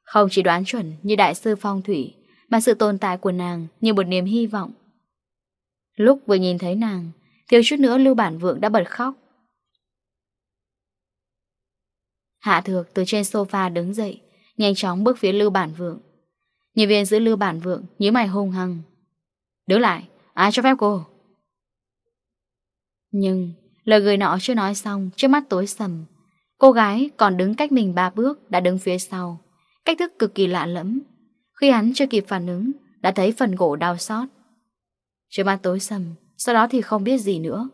Không chỉ đoán chuẩn như đại sư phong thủy, mà sự tồn tại của nàng như một niềm hy vọng. Lúc vừa nhìn thấy nàng, Thiếu chút nữa Lưu Bản Vượng đã bật khóc. Hạ thược từ trên sofa đứng dậy, Nhanh chóng bước phía Lưu Bản Vượng. Nhân viên giữ Lưu Bản Vượng nhíu mày hung hăng. Đứng lại, Ai cho phép cô? Nhưng Lời người nọ chưa nói xong, Trước mắt tối sầm. Cô gái còn đứng cách mình ba bước Đã đứng phía sau. Cách thức cực kỳ lạ lẫm. Khi hắn chưa kịp phản ứng, Đã thấy phần gỗ đau xót. Trước mắt tối sầm, Sau đó thì không biết gì nữa.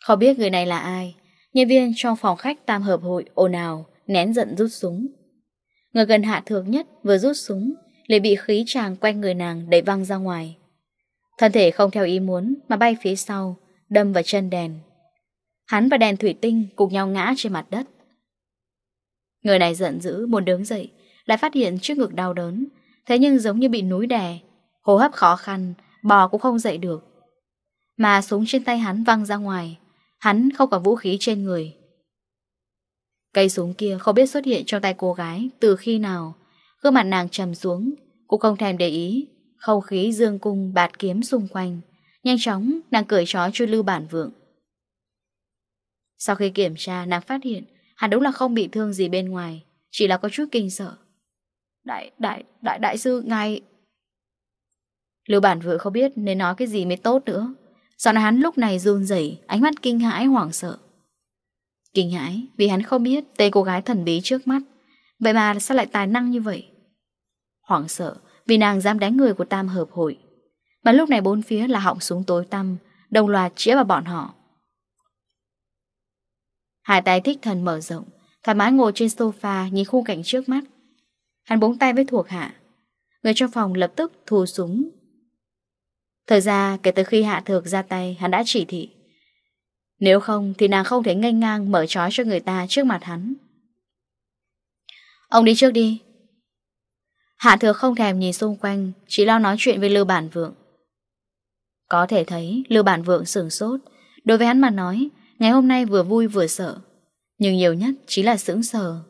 Không biết người này là ai, Nhân viên trong phòng khách tam hợp hội ồn ào, Nén giận rút súng. Người gần hạ thược nhất vừa rút súng, liền bị khí tràng quanh người nàng đẩy văng ra ngoài. Thân thể không theo ý muốn Mà bay phía sau, Đâm vào chân đèn. Hắn và đèn thủy tinh cùng nhau ngã trên mặt đất. Người này giận dữ muốn đứng dậy lại phát hiện trước ngực đau đớn, thế nhưng giống như bị núi đè, hô hấp khó khăn, bò cũng không dậy được. Mà súng trên tay hắn văng ra ngoài, hắn không có vũ khí trên người. Cây súng kia không biết xuất hiện trong tay cô gái từ khi nào, gương mặt nàng trầm xuống, cũng không thèm để ý, không khí dương cung bạt kiếm xung quanh, nhanh chóng nàng cười chó chui lưu bản vượng. Sau khi kiểm tra, nàng phát hiện hắn đúng là không bị thương gì bên ngoài, chỉ là có chút kinh sợ. Đại, đại, đại, đại sư, ngài... Lưu bản vừa không biết nên nói cái gì mới tốt nữa. Giọng hắn lúc này run rẩy ánh mắt kinh hãi hoảng sợ. Kinh hãi vì hắn không biết tên cô gái thần bí trước mắt. Vậy mà sao lại tài năng như vậy? Hoảng sợ vì nàng dám đánh người của tam hợp hội. Mà lúc này bốn phía là họng súng tối tăm, đồng loạt chĩa vào bọn họ. Hải tài thích thần mở rộng, thoải mái ngồi trên sofa nhìn khung cảnh trước mắt. Hắn búng tay với thuộc hạ. Người trong phòng lập tức thu súng. Thời ra, kể từ khi hạ thược ra tay, Hắn đã chỉ thị. Nếu không, thì nàng không thể nganh ngang Mở trói cho người ta trước mặt hắn. Ông đi trước đi. Hạ thược không thèm nhìn xung quanh, Chỉ lo nói chuyện với Lưu Bản Vượng. Có thể thấy, Lưu Bản Vượng sửng sốt. Đối với hắn mà nói, Ngày hôm nay vừa vui vừa sợ. Nhưng nhiều nhất chỉ là sững sờ.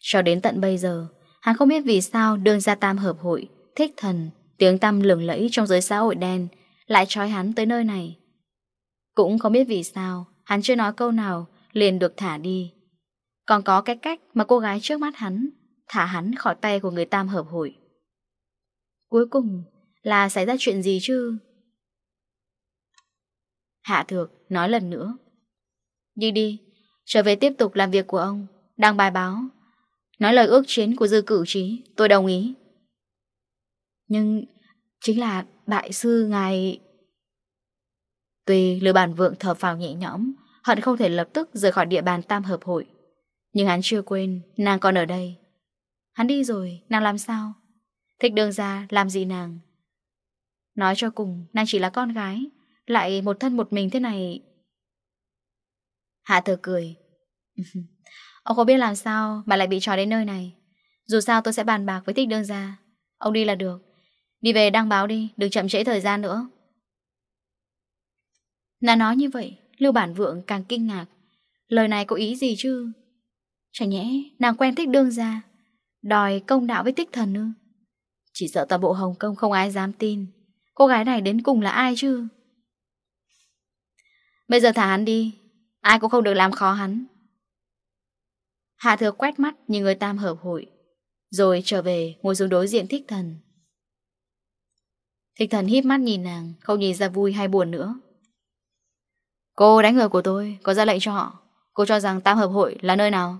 Cho đến tận bây giờ Hắn không biết vì sao đường ra tam hợp hội, thích thần, tiếng tăm lừng lẫy trong giới xã hội đen, lại trói hắn tới nơi này. Cũng không biết vì sao, hắn chưa nói câu nào, liền được thả đi. Còn có cái cách mà cô gái trước mắt hắn, thả hắn khỏi tay của người tam hợp hội. Cuối cùng là xảy ra chuyện gì chứ? Hạ thược nói lần nữa. Đi đi, trở về tiếp tục làm việc của ông, đang bài báo, Nói lời ước chiến của dư cử trí Tôi đồng ý. Nhưng chính là đại sư ngài Tuy Lưu Bản Vượng thở phào nhẹ nhõm Hận không thể lập tức rời khỏi địa bàn tam hợp hội. Nhưng hắn chưa quên Nàng còn ở đây. Hắn đi rồi, nàng làm sao? Thích đường ra, làm gì nàng? Nói cho cùng, nàng chỉ là con gái Lại một thân một mình thế này. Hạ thờ cười. Ông không biết làm sao mà lại bị trò đến nơi này? Dù sao tôi sẽ bàn bạc với thích đơn gia. Ông đi là được. Đi về đăng báo đi, Đừng chậm trễ thời gian nữa. Nàng nói như vậy, Lưu bản vượng càng kinh ngạc. Lời này có ý gì chứ? Chẳng nhẽ nàng quen thích đương gia, Đòi công đạo với tích thần ư? Chỉ sợ toàn bộ Hồng Kông không ai dám tin. Cô gái này đến cùng là ai chứ? Bây giờ thả hắn đi. Ai cũng không được làm khó hắn. Hạ thừa quét mắt nhìn người tam hợp hội, Rồi trở về ngồi xuống đối diện thích thần. Thích thần híp mắt nhìn nàng, Không nhìn ra vui hay buồn nữa. Cô đánh người của tôi, Có ra lệnh cho họ. Cô cho rằng tam hợp hội là nơi nào?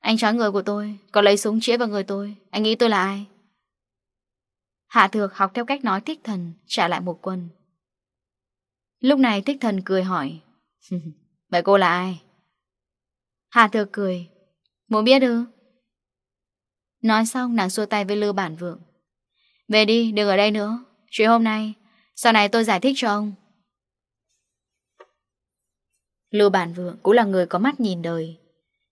Anh trói người của tôi, Có lấy súng chĩa vào người tôi. Anh nghĩ tôi là ai? Hạ thược học theo cách nói thích thần, Trả lại một quân. Lúc này thích thần cười hỏi, Vậy cô là ai? Hà thừa cười. Muốn biết ư? Nói xong nàng xua tay với Lưu Bản Vượng. Về đi đừng ở đây nữa. Chuyện hôm nay Sau này tôi giải thích cho ông. Lưu Bản Vượng cũng là người có mắt nhìn đời.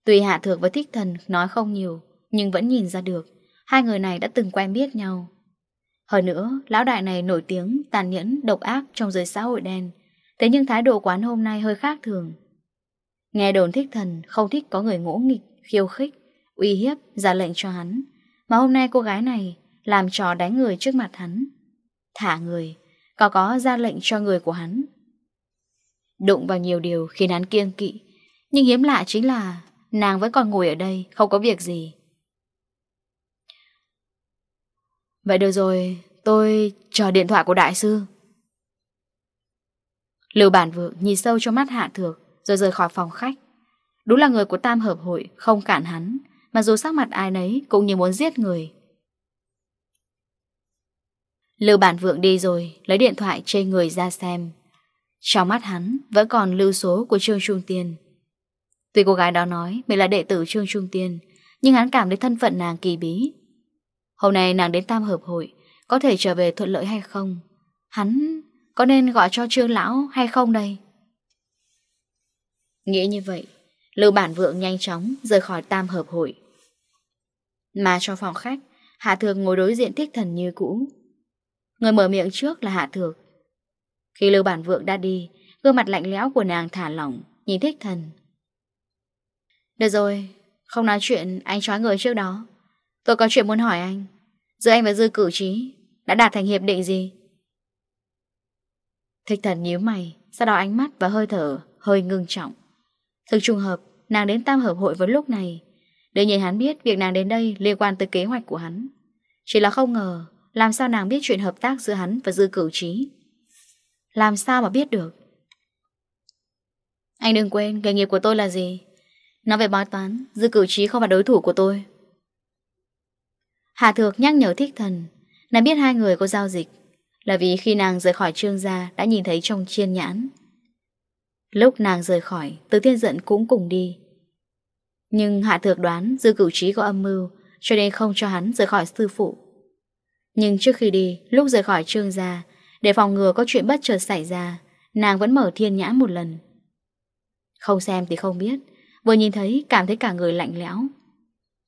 Tuy Hạ Thược và Thích Thần nói không nhiều Nhưng vẫn nhìn ra được Hai người này đã từng quen biết nhau. Hơn nữa lão đại này nổi tiếng Tàn nhẫn, độc ác trong giới xã hội đen. Thế nhưng thái độ quán hôm nay hơi khác thường. Nghe đồn thích thần không thích có người ngỗ nghịch, khiêu khích, uy hiếp, ra lệnh cho hắn. Mà hôm nay cô gái này làm trò đánh người trước mặt hắn. Thả người, có có ra lệnh cho người của hắn. Đụng vào nhiều điều khiến hắn kiêng kỵ. Nhưng hiếm lạ chính là nàng vẫn còn ngồi ở đây, không có việc gì. Vậy được rồi, tôi chờ điện thoại của đại sư. Lưu bản vượng nhìn sâu cho mắt hạ thược rồi rời khỏi phòng khách. Đúng là người của tam hợp hội không cản hắn, mà dù sắc mặt ai nấy cũng như muốn giết người. Lưu bản vượng đi rồi, lấy điện thoại trên người ra xem. Trong mắt hắn vẫn còn lưu số của Trương Trung Tiên. Tuy cô gái đó nói mình là đệ tử Trương Trung Tiên, nhưng hắn cảm thấy thân phận nàng kỳ bí. Hôm nay nàng đến tam hợp hội, có thể trở về thuận lợi hay không? Hắn có nên gọi cho Trương Lão hay không đây? Nghĩ như vậy, Lưu Bản Vượng nhanh chóng rời khỏi tam hợp hội. Mà cho phòng khách, Hạ Thược ngồi đối diện thích thần như cũ. Người mở miệng trước là Hạ Thược. Khi Lưu Bản Vượng đã đi, gương mặt lạnh lẽo của nàng thả lỏng, nhìn thích thần. Được rồi, không nói chuyện anh chói người trước đó. Tôi có chuyện muốn hỏi anh. Giữa anh và Dư cử trí, đã đạt thành hiệp định gì? Thích thần nhíu mày, sau đó ánh mắt và hơi thở hơi ngưng trọng. Thực trùng hợp, nàng đến tam hợp hội vào lúc này. Đương nhiên hắn biết việc nàng đến đây liên quan tới kế hoạch của hắn. Chỉ là không ngờ, làm sao nàng biết chuyện hợp tác giữa hắn và dư cửu trí. Làm sao mà biết được? Anh đừng quên, nghề nghiệp của tôi là gì? Nói về bói toán, dư cửu trí không phải đối thủ của tôi. hà Thược nhắc nhở thích thần, nàng biết hai người có giao dịch. Là vì khi nàng rời khỏi trương gia đã nhìn thấy trong chiên nhãn Lúc nàng rời khỏi, Từ thiên giận cũng cùng đi. Nhưng hạ thược đoán Dư cửu trí có âm mưu, Cho nên không cho hắn rời khỏi sư phụ. Nhưng trước khi đi, Lúc rời khỏi trương gia, Để phòng ngừa có chuyện bất chợt xảy ra, Nàng vẫn mở thiên nhãn một lần. Không xem thì không biết, Vừa nhìn thấy cảm thấy cả người lạnh lẽo.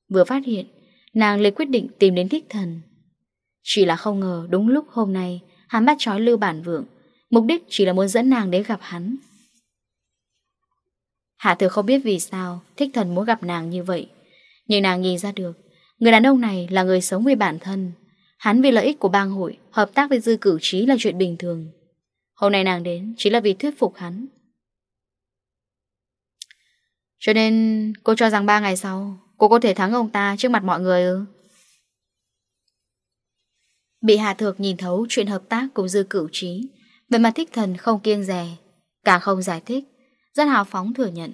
Vừa phát hiện, Nàng lấy quyết định tìm đến thích thần. Chỉ là không ngờ đúng lúc hôm nay, Hắn bắt trói lưu bản vượng, Mục đích chỉ là muốn dẫn nàng đến gặp hắn. Hạ thừa không biết vì sao Thích thần muốn gặp nàng như vậy. Nhưng nàng nhìn ra được, Người đàn ông này là người sống vì bản thân. Hắn vì lợi ích của bang hội, Hợp tác với dư cử trí là chuyện bình thường. Hôm nay nàng đến chỉ là vì thuyết phục hắn. Cho nên, cô cho rằng 3 ngày sau, Cô có thể thắng ông ta trước mặt mọi người ư? Bị Hạ Thược nhìn thấu chuyện hợp tác cùng dư cửu trí Về mặt thích thần không kiêng rè, Càng không giải thích rất hào phóng thừa nhận.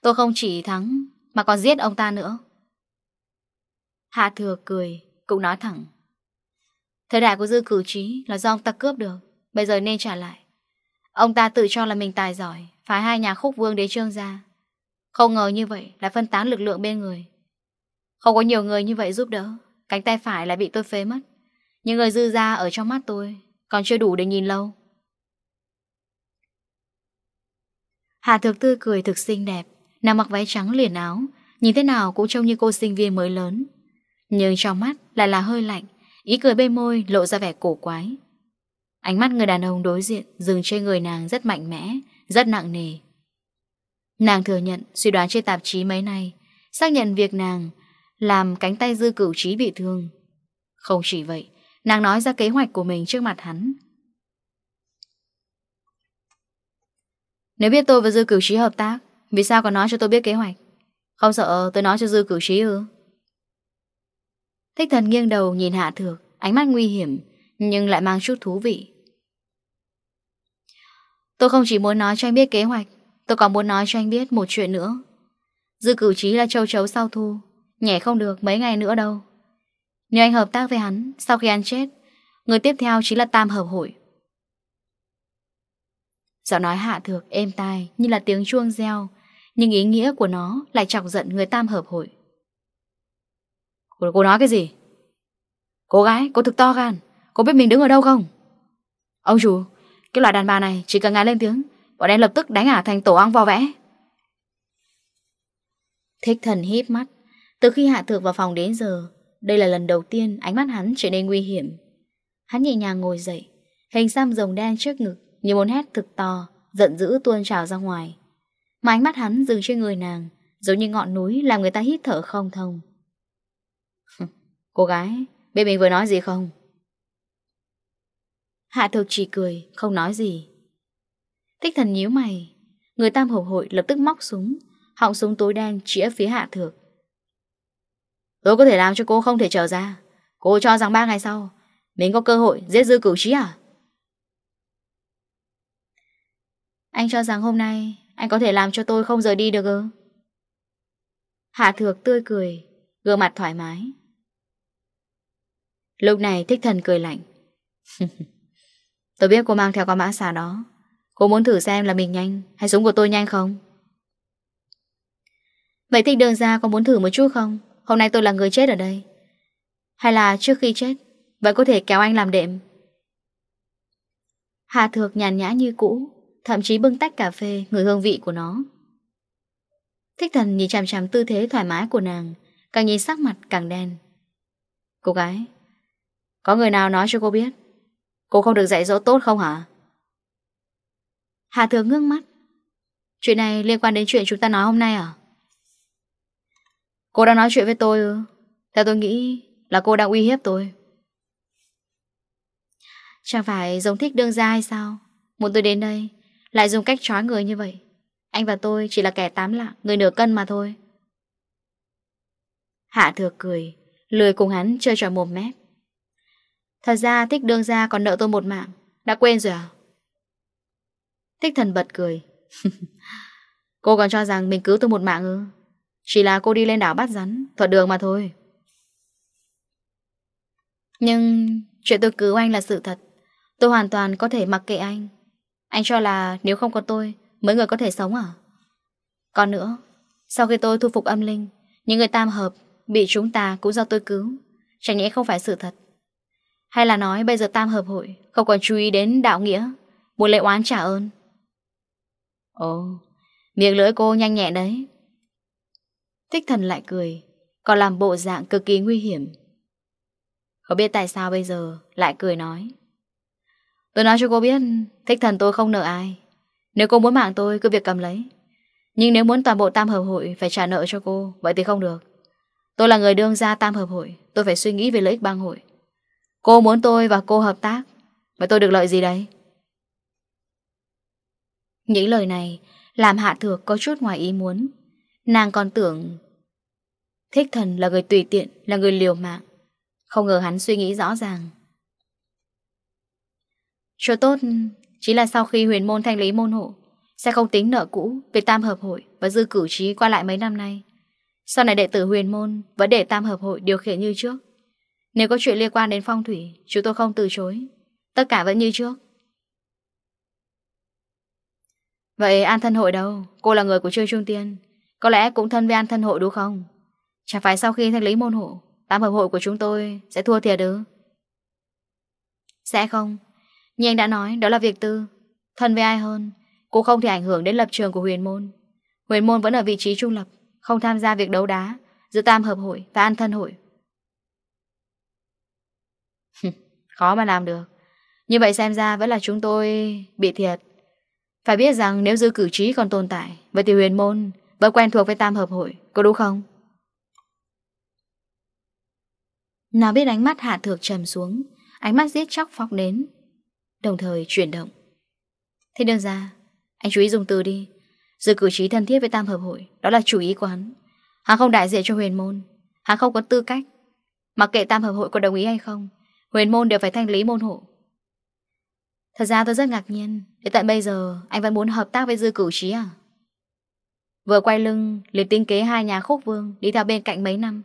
Tôi không chỉ thắng mà còn giết ông ta nữa. Hạ thừa cười, cũng nói thẳng. Thời đại của dư cử trí là do ông ta cướp được, bây giờ nên trả lại. Ông ta tự cho là mình tài giỏi, phái hai nhà khúc vương đế trương ra. Không ngờ như vậy lại phân tán lực lượng bên người. Không có nhiều người như vậy giúp đỡ, cánh tay phải lại bị tôi phế mất. Những người dư ra ở trong mắt tôi còn chưa đủ để nhìn lâu. Hà Thực tươi cười thực xinh đẹp, Nàng mặc váy trắng liền áo, Nhìn thế nào cũng trông như cô sinh viên mới lớn. Nhưng trong mắt lại là hơi lạnh, Ý cười bên môi lộ ra vẻ cổ quái. Ánh mắt người đàn ông đối diện Dừng trên người nàng rất mạnh mẽ, Rất nặng nề. Nàng thừa nhận suy đoán trên tạp chí mấy nay, Xác nhận việc nàng Làm cánh tay dư cửu trí bị thương. Không chỉ vậy, Nàng nói ra kế hoạch của mình trước mặt hắn Nếu biết tôi và dư Cửu trí hợp tác, Vì sao còn nói cho tôi biết kế hoạch? Không sợ tôi nói cho dư Cửu trí ư? Thích thần nghiêng đầu nhìn hạ thược, Ánh mắt nguy hiểm, Nhưng lại mang chút thú vị. Tôi không chỉ muốn nói cho anh biết kế hoạch, Tôi còn muốn nói cho anh biết một chuyện nữa. Dư Cửu trí là châu chấu sau thu, Nhảy không được mấy ngày nữa đâu. Nếu anh hợp tác với hắn, Sau khi ăn chết, Người tiếp theo chính là Tam Hợp Hội. Giọng nói hạ thược êm tai như là tiếng chuông reo Nhưng ý nghĩa của nó lại chọc giận người tam hợp hội Cô, nói cái gì? Cô gái, cô thực to gan Cô biết mình đứng ở đâu không? Ông chủ, cái loại đàn bà này chỉ cần ngài lên tiếng Bọn em lập tức đánh ả thành tổ ong vò vẽ Thích thần hít mắt Từ khi hạ thược vào phòng đến giờ Đây là lần đầu tiên ánh mắt hắn trở nên nguy hiểm Hắn nhẹ nhàng ngồi dậy Hình xăm rồng đen trước ngực như muốn hét thực to, giận dữ tuôn trào ra ngoài. Mà ánh mắt hắn dừng trên người nàng, giống như ngọn núi làm người ta hít thở không thông. Cô gái, biết mình vừa nói gì không? Hạ thực chỉ cười, không nói gì. thích thần nhíu mày, người tam hổ hội lập tức móc súng, họng súng tối đen chĩa phía hạ thược. Tôi có thể làm cho cô không thể trở ra. Cô cho rằng ba ngày sau, mình có cơ hội giết dư cửu trí à? Anh cho rằng hôm nay Anh có thể làm cho tôi không rời đi được ư? Hạ thược tươi cười, Gương mặt thoải mái. Lúc này thích thần cười lạnh. Tôi biết cô mang theo con mã xà đó. Cô muốn thử xem là mình nhanh Hay súng của tôi nhanh không? Vậy thích đường ra có muốn thử một chút không? Hôm nay tôi là người chết ở đây. Hay là trước khi chết Vậy có thể kéo anh làm đệm? Hạ thược nhàn nhã như cũ Thậm chí bưng tách cà phê Người hương vị của nó. Thích thần nhìn chằm chằm tư thế thoải mái của nàng, Càng nhìn sắc mặt càng đen. Cô gái, Có người nào nói cho cô biết? Cô không được dạy dỗ tốt không hả? Hà thường ngước mắt. Chuyện này liên quan đến chuyện chúng ta nói hôm nay à? Cô đang nói chuyện với tôi ư? Theo tôi nghĩ là cô đang uy hiếp tôi. Chẳng phải giống thích đương gia hay sao? Muốn tôi đến đây lại dùng cách trói người như vậy. Anh và tôi chỉ là kẻ tám lạng Người nửa cân mà thôi. Hạ thừa cười, Lười cùng hắn chơi trò mồm mép. Thật ra thích đương ra còn nợ tôi một mạng. Đã quên rồi à? Thích thần bật cười. cười Cô còn cho rằng mình cứu tôi một mạng ư? Chỉ là cô đi lên đảo bắt rắn Thuật đường mà thôi. Nhưng chuyện tôi cứu anh là sự thật. Tôi hoàn toàn có thể mặc kệ anh. Anh cho là nếu không có tôi, Mấy người có thể sống à? Còn nữa, Sau khi tôi thu phục âm linh, Những người tam hợp Bị chúng ta cũng do tôi cứu. Chẳng nhẽ không phải sự thật. Hay là nói bây giờ tam hợp hội Không còn chú ý đến đạo nghĩa, Muốn lệ oán trả ơn? Ồ, Miệng lưỡi cô nhanh nhẹ đấy. Thích thần lại cười, Còn làm bộ dạng cực kỳ nguy hiểm. Không biết tại sao bây giờ Lại cười nói. Tôi nói cho cô biết, Thích thần tôi không nợ ai. Nếu cô muốn mạng tôi, cứ việc cầm lấy. Nhưng nếu muốn toàn bộ tam hợp hội Phải trả nợ cho cô, Vậy thì không được. Tôi là người đương gia tam hợp hội, Tôi phải suy nghĩ về lợi ích bang hội. Cô muốn tôi và cô hợp tác Mà tôi được lợi gì đấy Những lời này Làm hạ thược có chút ngoài ý muốn. Nàng còn tưởng Thích thần là người tùy tiện, Là người liều mạng. Không ngờ hắn suy nghĩ rõ ràng. Chỗ tốt, chỉ là sau khi huyền môn thanh lý môn hộ, Sẽ không tính nợ cũ về tam hợp hội Và dư cử trí qua lại mấy năm nay. Sau này đệ tử huyền môn Vẫn để tam hợp hội điều khiển như trước. Nếu có chuyện liên quan đến phong thủy, Chúng tôi không từ chối. Tất cả vẫn như trước. Vậy an thân hội đâu? Cô là người của Trương Trung Tiên. Có lẽ cũng thân với an thân hội đúng không? Chẳng phải sau khi thanh lý môn hộ, Tam hợp hội của chúng tôi sẽ thua thiệt ư Sẽ không. Như anh đã nói, đó là việc tư. Thân với ai hơn, cũng không thể ảnh hưởng đến lập trường của huyền môn. Huyền môn vẫn ở vị trí trung lập, không tham gia việc đấu đá giữa tam hợp hội và an thân hội. Khó mà làm được. Như vậy xem ra vẫn là chúng tôi bị thiệt. Phải biết rằng nếu dư cử trí còn tồn tại, vậy thì huyền môn vẫn quen thuộc với tam hợp hội, có đúng không? Nào biết ánh mắt hạ thược trầm xuống, ánh mắt giết chóc phóc đến, Đồng thời chuyển động. Thế đơn ra, Anh chú ý dùng từ đi. Giữ cử trí thân thiết với tam hợp hội, Đó là chủ ý của Hắn Hắn không đại diện cho huyền môn Hắn không có tư cách. Mặc kệ tam hợp hội có đồng ý hay không, Huyền môn đều phải thanh lý môn hộ. Thật ra tôi rất ngạc nhiên để tận bây giờ anh vẫn muốn hợp tác với dư cử trí à? Vừa quay lưng Liệp tinh kế hai nhà khúc vương Đi theo bên cạnh mấy năm.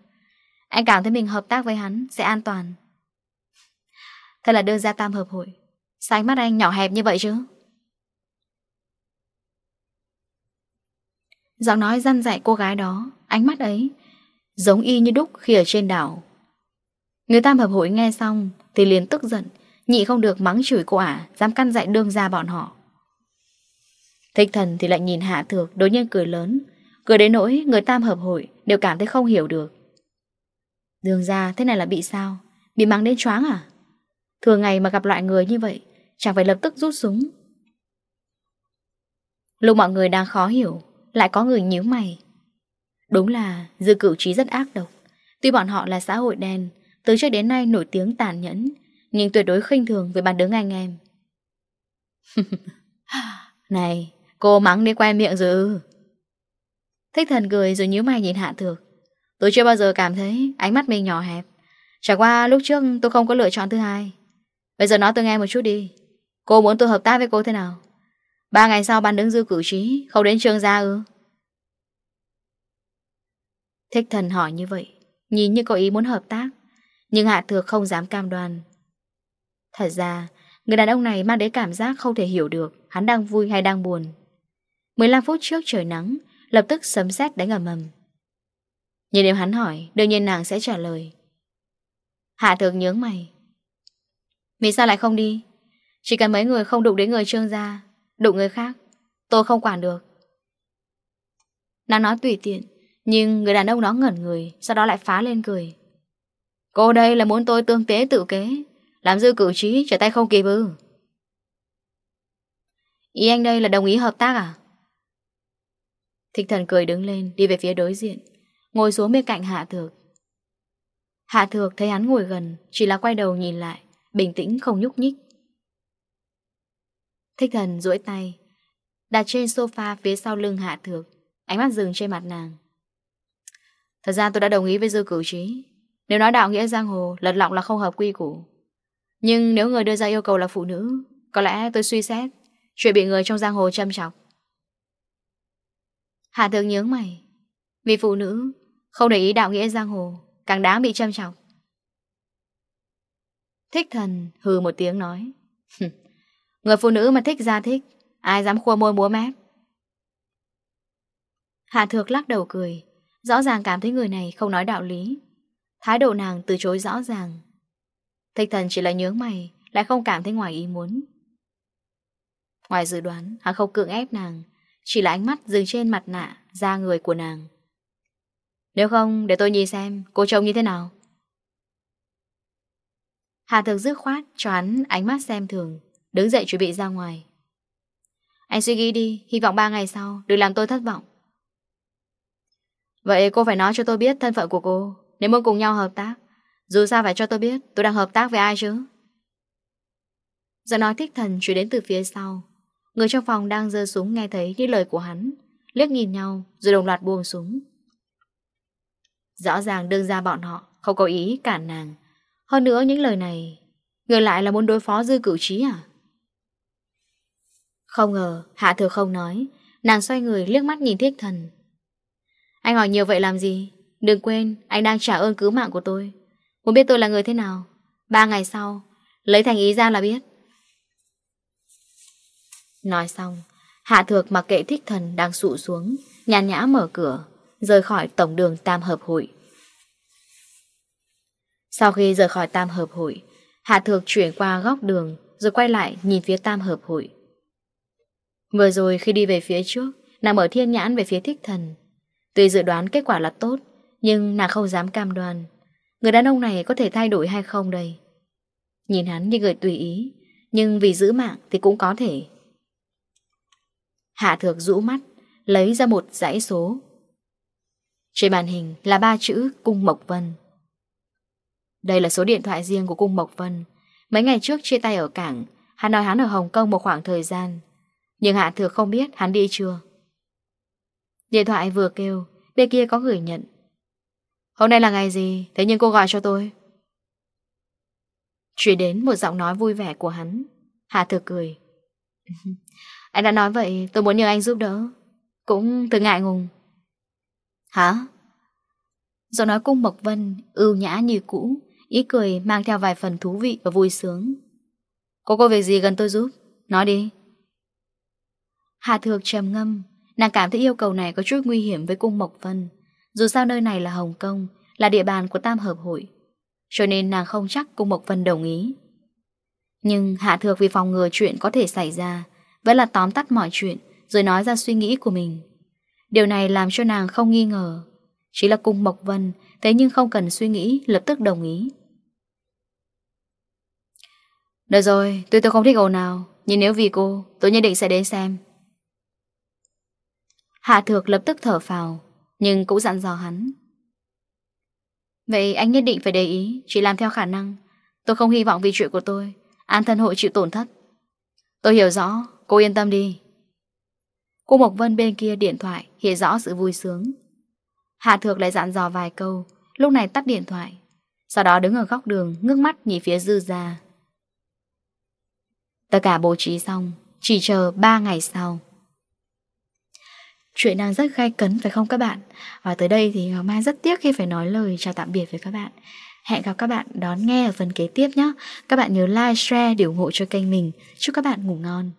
Anh cảm thấy mình hợp tác với hắn sẽ an toàn. Thật là đơn ra tam hợp hội. Sáng mắt anh nhỏ hẹp như vậy chứ? Giọng nói răn dạy cô gái đó, Ánh mắt ấy Giống y như đúc khi ở trên đảo. Người tam hợp hội nghe xong Thì liền tức giận, Nhị không được mắng chửi cô ả, Dám căn dạy đương ra bọn họ. Thích thần thì lại nhìn hạ thược Đối nhiên cười lớn, Cười đến nỗi người tam hợp hội Đều cảm thấy không hiểu được. Đường ra thế này là bị sao? Bị mắng đến choáng à? Thường ngày mà gặp loại người như vậy chẳng phải lập tức rút súng. Lúc mọi người đang khó hiểu, Lại có người nhíu mày. Đúng là dư cửu trí rất ác độc. Tuy bọn họ là xã hội đen, Từ trước đến nay nổi tiếng tàn nhẫn, Nhưng tuyệt đối khinh thường với bạn đứng anh em. Này, Cô mắng đi quay miệng rồi Thích thần cười rồi nhíu mày nhìn hạ thược. Tôi chưa bao giờ cảm thấy ánh mắt mình nhỏ hẹp. Chả qua lúc trước tôi không có lựa chọn thứ hai. Bây giờ nói tôi nghe một chút đi. Cô muốn tôi hợp tác với cô thế nào? Ba ngày sau ban đứng dư cử trí Không đến trường ra ư? Thích thần hỏi như vậy, Nhìn như có ý muốn hợp tác, Nhưng Hạ Thược không dám cam đoan. Thật ra, Người đàn ông này mang đến cảm giác không thể hiểu được Hắn đang vui hay đang buồn. 15 phút trước trời nắng, Lập tức sấm sét đánh ầm ầm. Nhìn nếu hắn hỏi, Đương nhiên nàng sẽ trả lời. Hạ Thược nhớ mày. Vì sao lại không đi? Chỉ cần mấy người không đụng đến người trương gia, Đụng người khác, Tôi không quản được. Nàng nói tùy tiện, Nhưng người đàn ông đó ngẩn người, Sau đó lại phá lên cười. Cô đây là muốn tôi tương tế tự kế, Làm dư cử trí, trở tay không kịp ư. Ý anh đây là đồng ý hợp tác à? Thích thần cười đứng lên, Đi về phía đối diện, Ngồi xuống bên cạnh Hạ Thược. Hạ Thược thấy hắn ngồi gần, Chỉ là quay đầu nhìn lại, Bình tĩnh không nhúc nhích. Thích thần duỗi tay, Đặt trên sofa phía sau lưng Hạ Thược, Ánh mắt dừng trên mặt nàng. Thật ra tôi đã đồng ý với dư cử trí. Nếu nói đạo nghĩa giang hồ, Lật lọng là không hợp quy củ. Nhưng nếu người đưa ra yêu cầu là phụ nữ, Có lẽ tôi suy xét, Chuyện bị người trong giang hồ châm chọc. Hạ Thược nhớ mày. Vì phụ nữ, Không để ý đạo nghĩa giang hồ, Càng đáng bị châm chọc. Thích thần hừ một tiếng nói. Người phụ nữ mà thích ra thích, Ai dám khua môi múa mép? Hạ thược lắc đầu cười, Rõ ràng cảm thấy người này không nói đạo lý. Thái độ nàng từ chối rõ ràng. Thích thần chỉ là nhướng mày, Lại không cảm thấy ngoài ý muốn. Ngoài dự đoán, Hắn không cưỡng ép nàng, Chỉ là ánh mắt dừng trên mặt nạ, Da người của nàng. Nếu không, để tôi nhìn xem, cô trông như thế nào? Hà thực dứt khoát cho hắn ánh mắt xem thường. Đứng dậy chuẩn bị ra ngoài. Anh suy nghĩ đi, Hy vọng 3 ngày sau Đừng làm tôi thất vọng. Vậy cô phải nói cho tôi biết thân phận của cô. Nếu muốn cùng nhau hợp tác, Dù sao phải cho tôi biết tôi đang hợp tác với ai chứ. Giờ nói thích thần chuyển đến từ phía sau. Người trong phòng đang dơ súng nghe thấy những lời của hắn, Liếc nhìn nhau rồi đồng loạt buông súng. Rõ ràng đương ra bọn họ Không có ý cản nàng. Hơn nữa những lời này người lại là muốn đối phó dư cửu trí à? Không ngờ, Hạ Thừa không nói, nàng xoay người liếc mắt nhìn Thích Thần. Anh hỏi nhiều vậy làm gì? Đừng quên, anh đang trả ơn cứu mạng của tôi. Muốn biết tôi là người thế nào? Ba ngày sau, lấy thành ý ra là biết. Nói xong, Hạ Thược mặc kệ Thích Thần đang sụ xuống, nhàn nhã mở cửa, rời khỏi tổng đường Tam Hợp Hội. Sau khi rời khỏi Tam Hợp Hội, Hạ Thược chuyển qua góc đường rồi quay lại nhìn phía Tam Hợp Hội. Vừa rồi khi đi về phía trước, Nàng mở thiên nhãn về phía thích thần. Tuy dự đoán kết quả là tốt, Nhưng nàng không dám cam đoan. Người đàn ông này có thể thay đổi hay không đây? Nhìn hắn như người tùy ý, Nhưng vì giữ mạng thì cũng có thể. Hạ thược rũ mắt, Lấy ra một dãy số. Trên màn hình là ba chữ Cung Mộc Vân. Đây là số điện thoại riêng của Cung Mộc Vân. Mấy ngày trước chia tay ở cảng, Hắn nói hắn ở Hồng Kông một khoảng thời gian. Nhưng Hạ Thừa không biết hắn đi chưa. Điện thoại vừa kêu Bên kia có gửi nhận. Hôm nay là ngày gì? Thế nhưng cô gọi cho tôi. Chuyển đến một giọng nói vui vẻ của hắn. Hạ Thừa cười. Anh đã nói vậy tôi muốn nhờ anh giúp đỡ. Cũng từ ngại ngùng. Hả? Giọng nói cung Mộc Vân Ưu nhã như cũ Ý cười mang theo vài phần thú vị và vui sướng. Cô có việc gì gần tôi giúp? Nói đi. Hạ Thược trầm ngâm Nàng cảm thấy yêu cầu này có chút nguy hiểm với cung Mộc Vân. Dù sao nơi này là Hồng Kông Là địa bàn của Tam Hợp Hội Cho nên nàng không chắc cung Mộc Vân đồng ý. Nhưng Hạ Thược vì phòng ngừa chuyện có thể xảy ra Vẫn là tóm tắt mọi chuyện Rồi nói ra suy nghĩ của mình. Điều này làm cho nàng không nghi ngờ. Chỉ là cung Mộc Vân Thế nhưng không cần suy nghĩ lập tức đồng ý. Được rồi, tôi tôi không thích ồn nào Nhưng nếu vì cô, tôi nhất định sẽ đến xem. Hạ Thược lập tức thở phào Nhưng cũng dặn dò hắn. Vậy anh nhất định phải để ý Chỉ làm theo khả năng. Tôi không hy vọng vì chuyện của tôi An thân hội chịu tổn thất. Tôi hiểu rõ, cô yên tâm đi. Cô Mộc Vân bên kia điện thoại hiện rõ sự vui sướng. Hạ Thược lại dặn dò vài câu Lúc này tắt điện thoại. Sau đó đứng ở góc đường ngước mắt nhìn phía dư ra Tất cả bố trí xong Chỉ chờ 3 ngày sau. Chuyện đang rất gai cấn phải không các bạn? Và tới đây thì Mai rất tiếc khi phải nói lời chào tạm biệt với các bạn. Hẹn gặp các bạn đón nghe ở phần kế tiếp nhé. Các bạn nhớ like, share để ủng hộ cho kênh mình. Chúc các bạn ngủ ngon.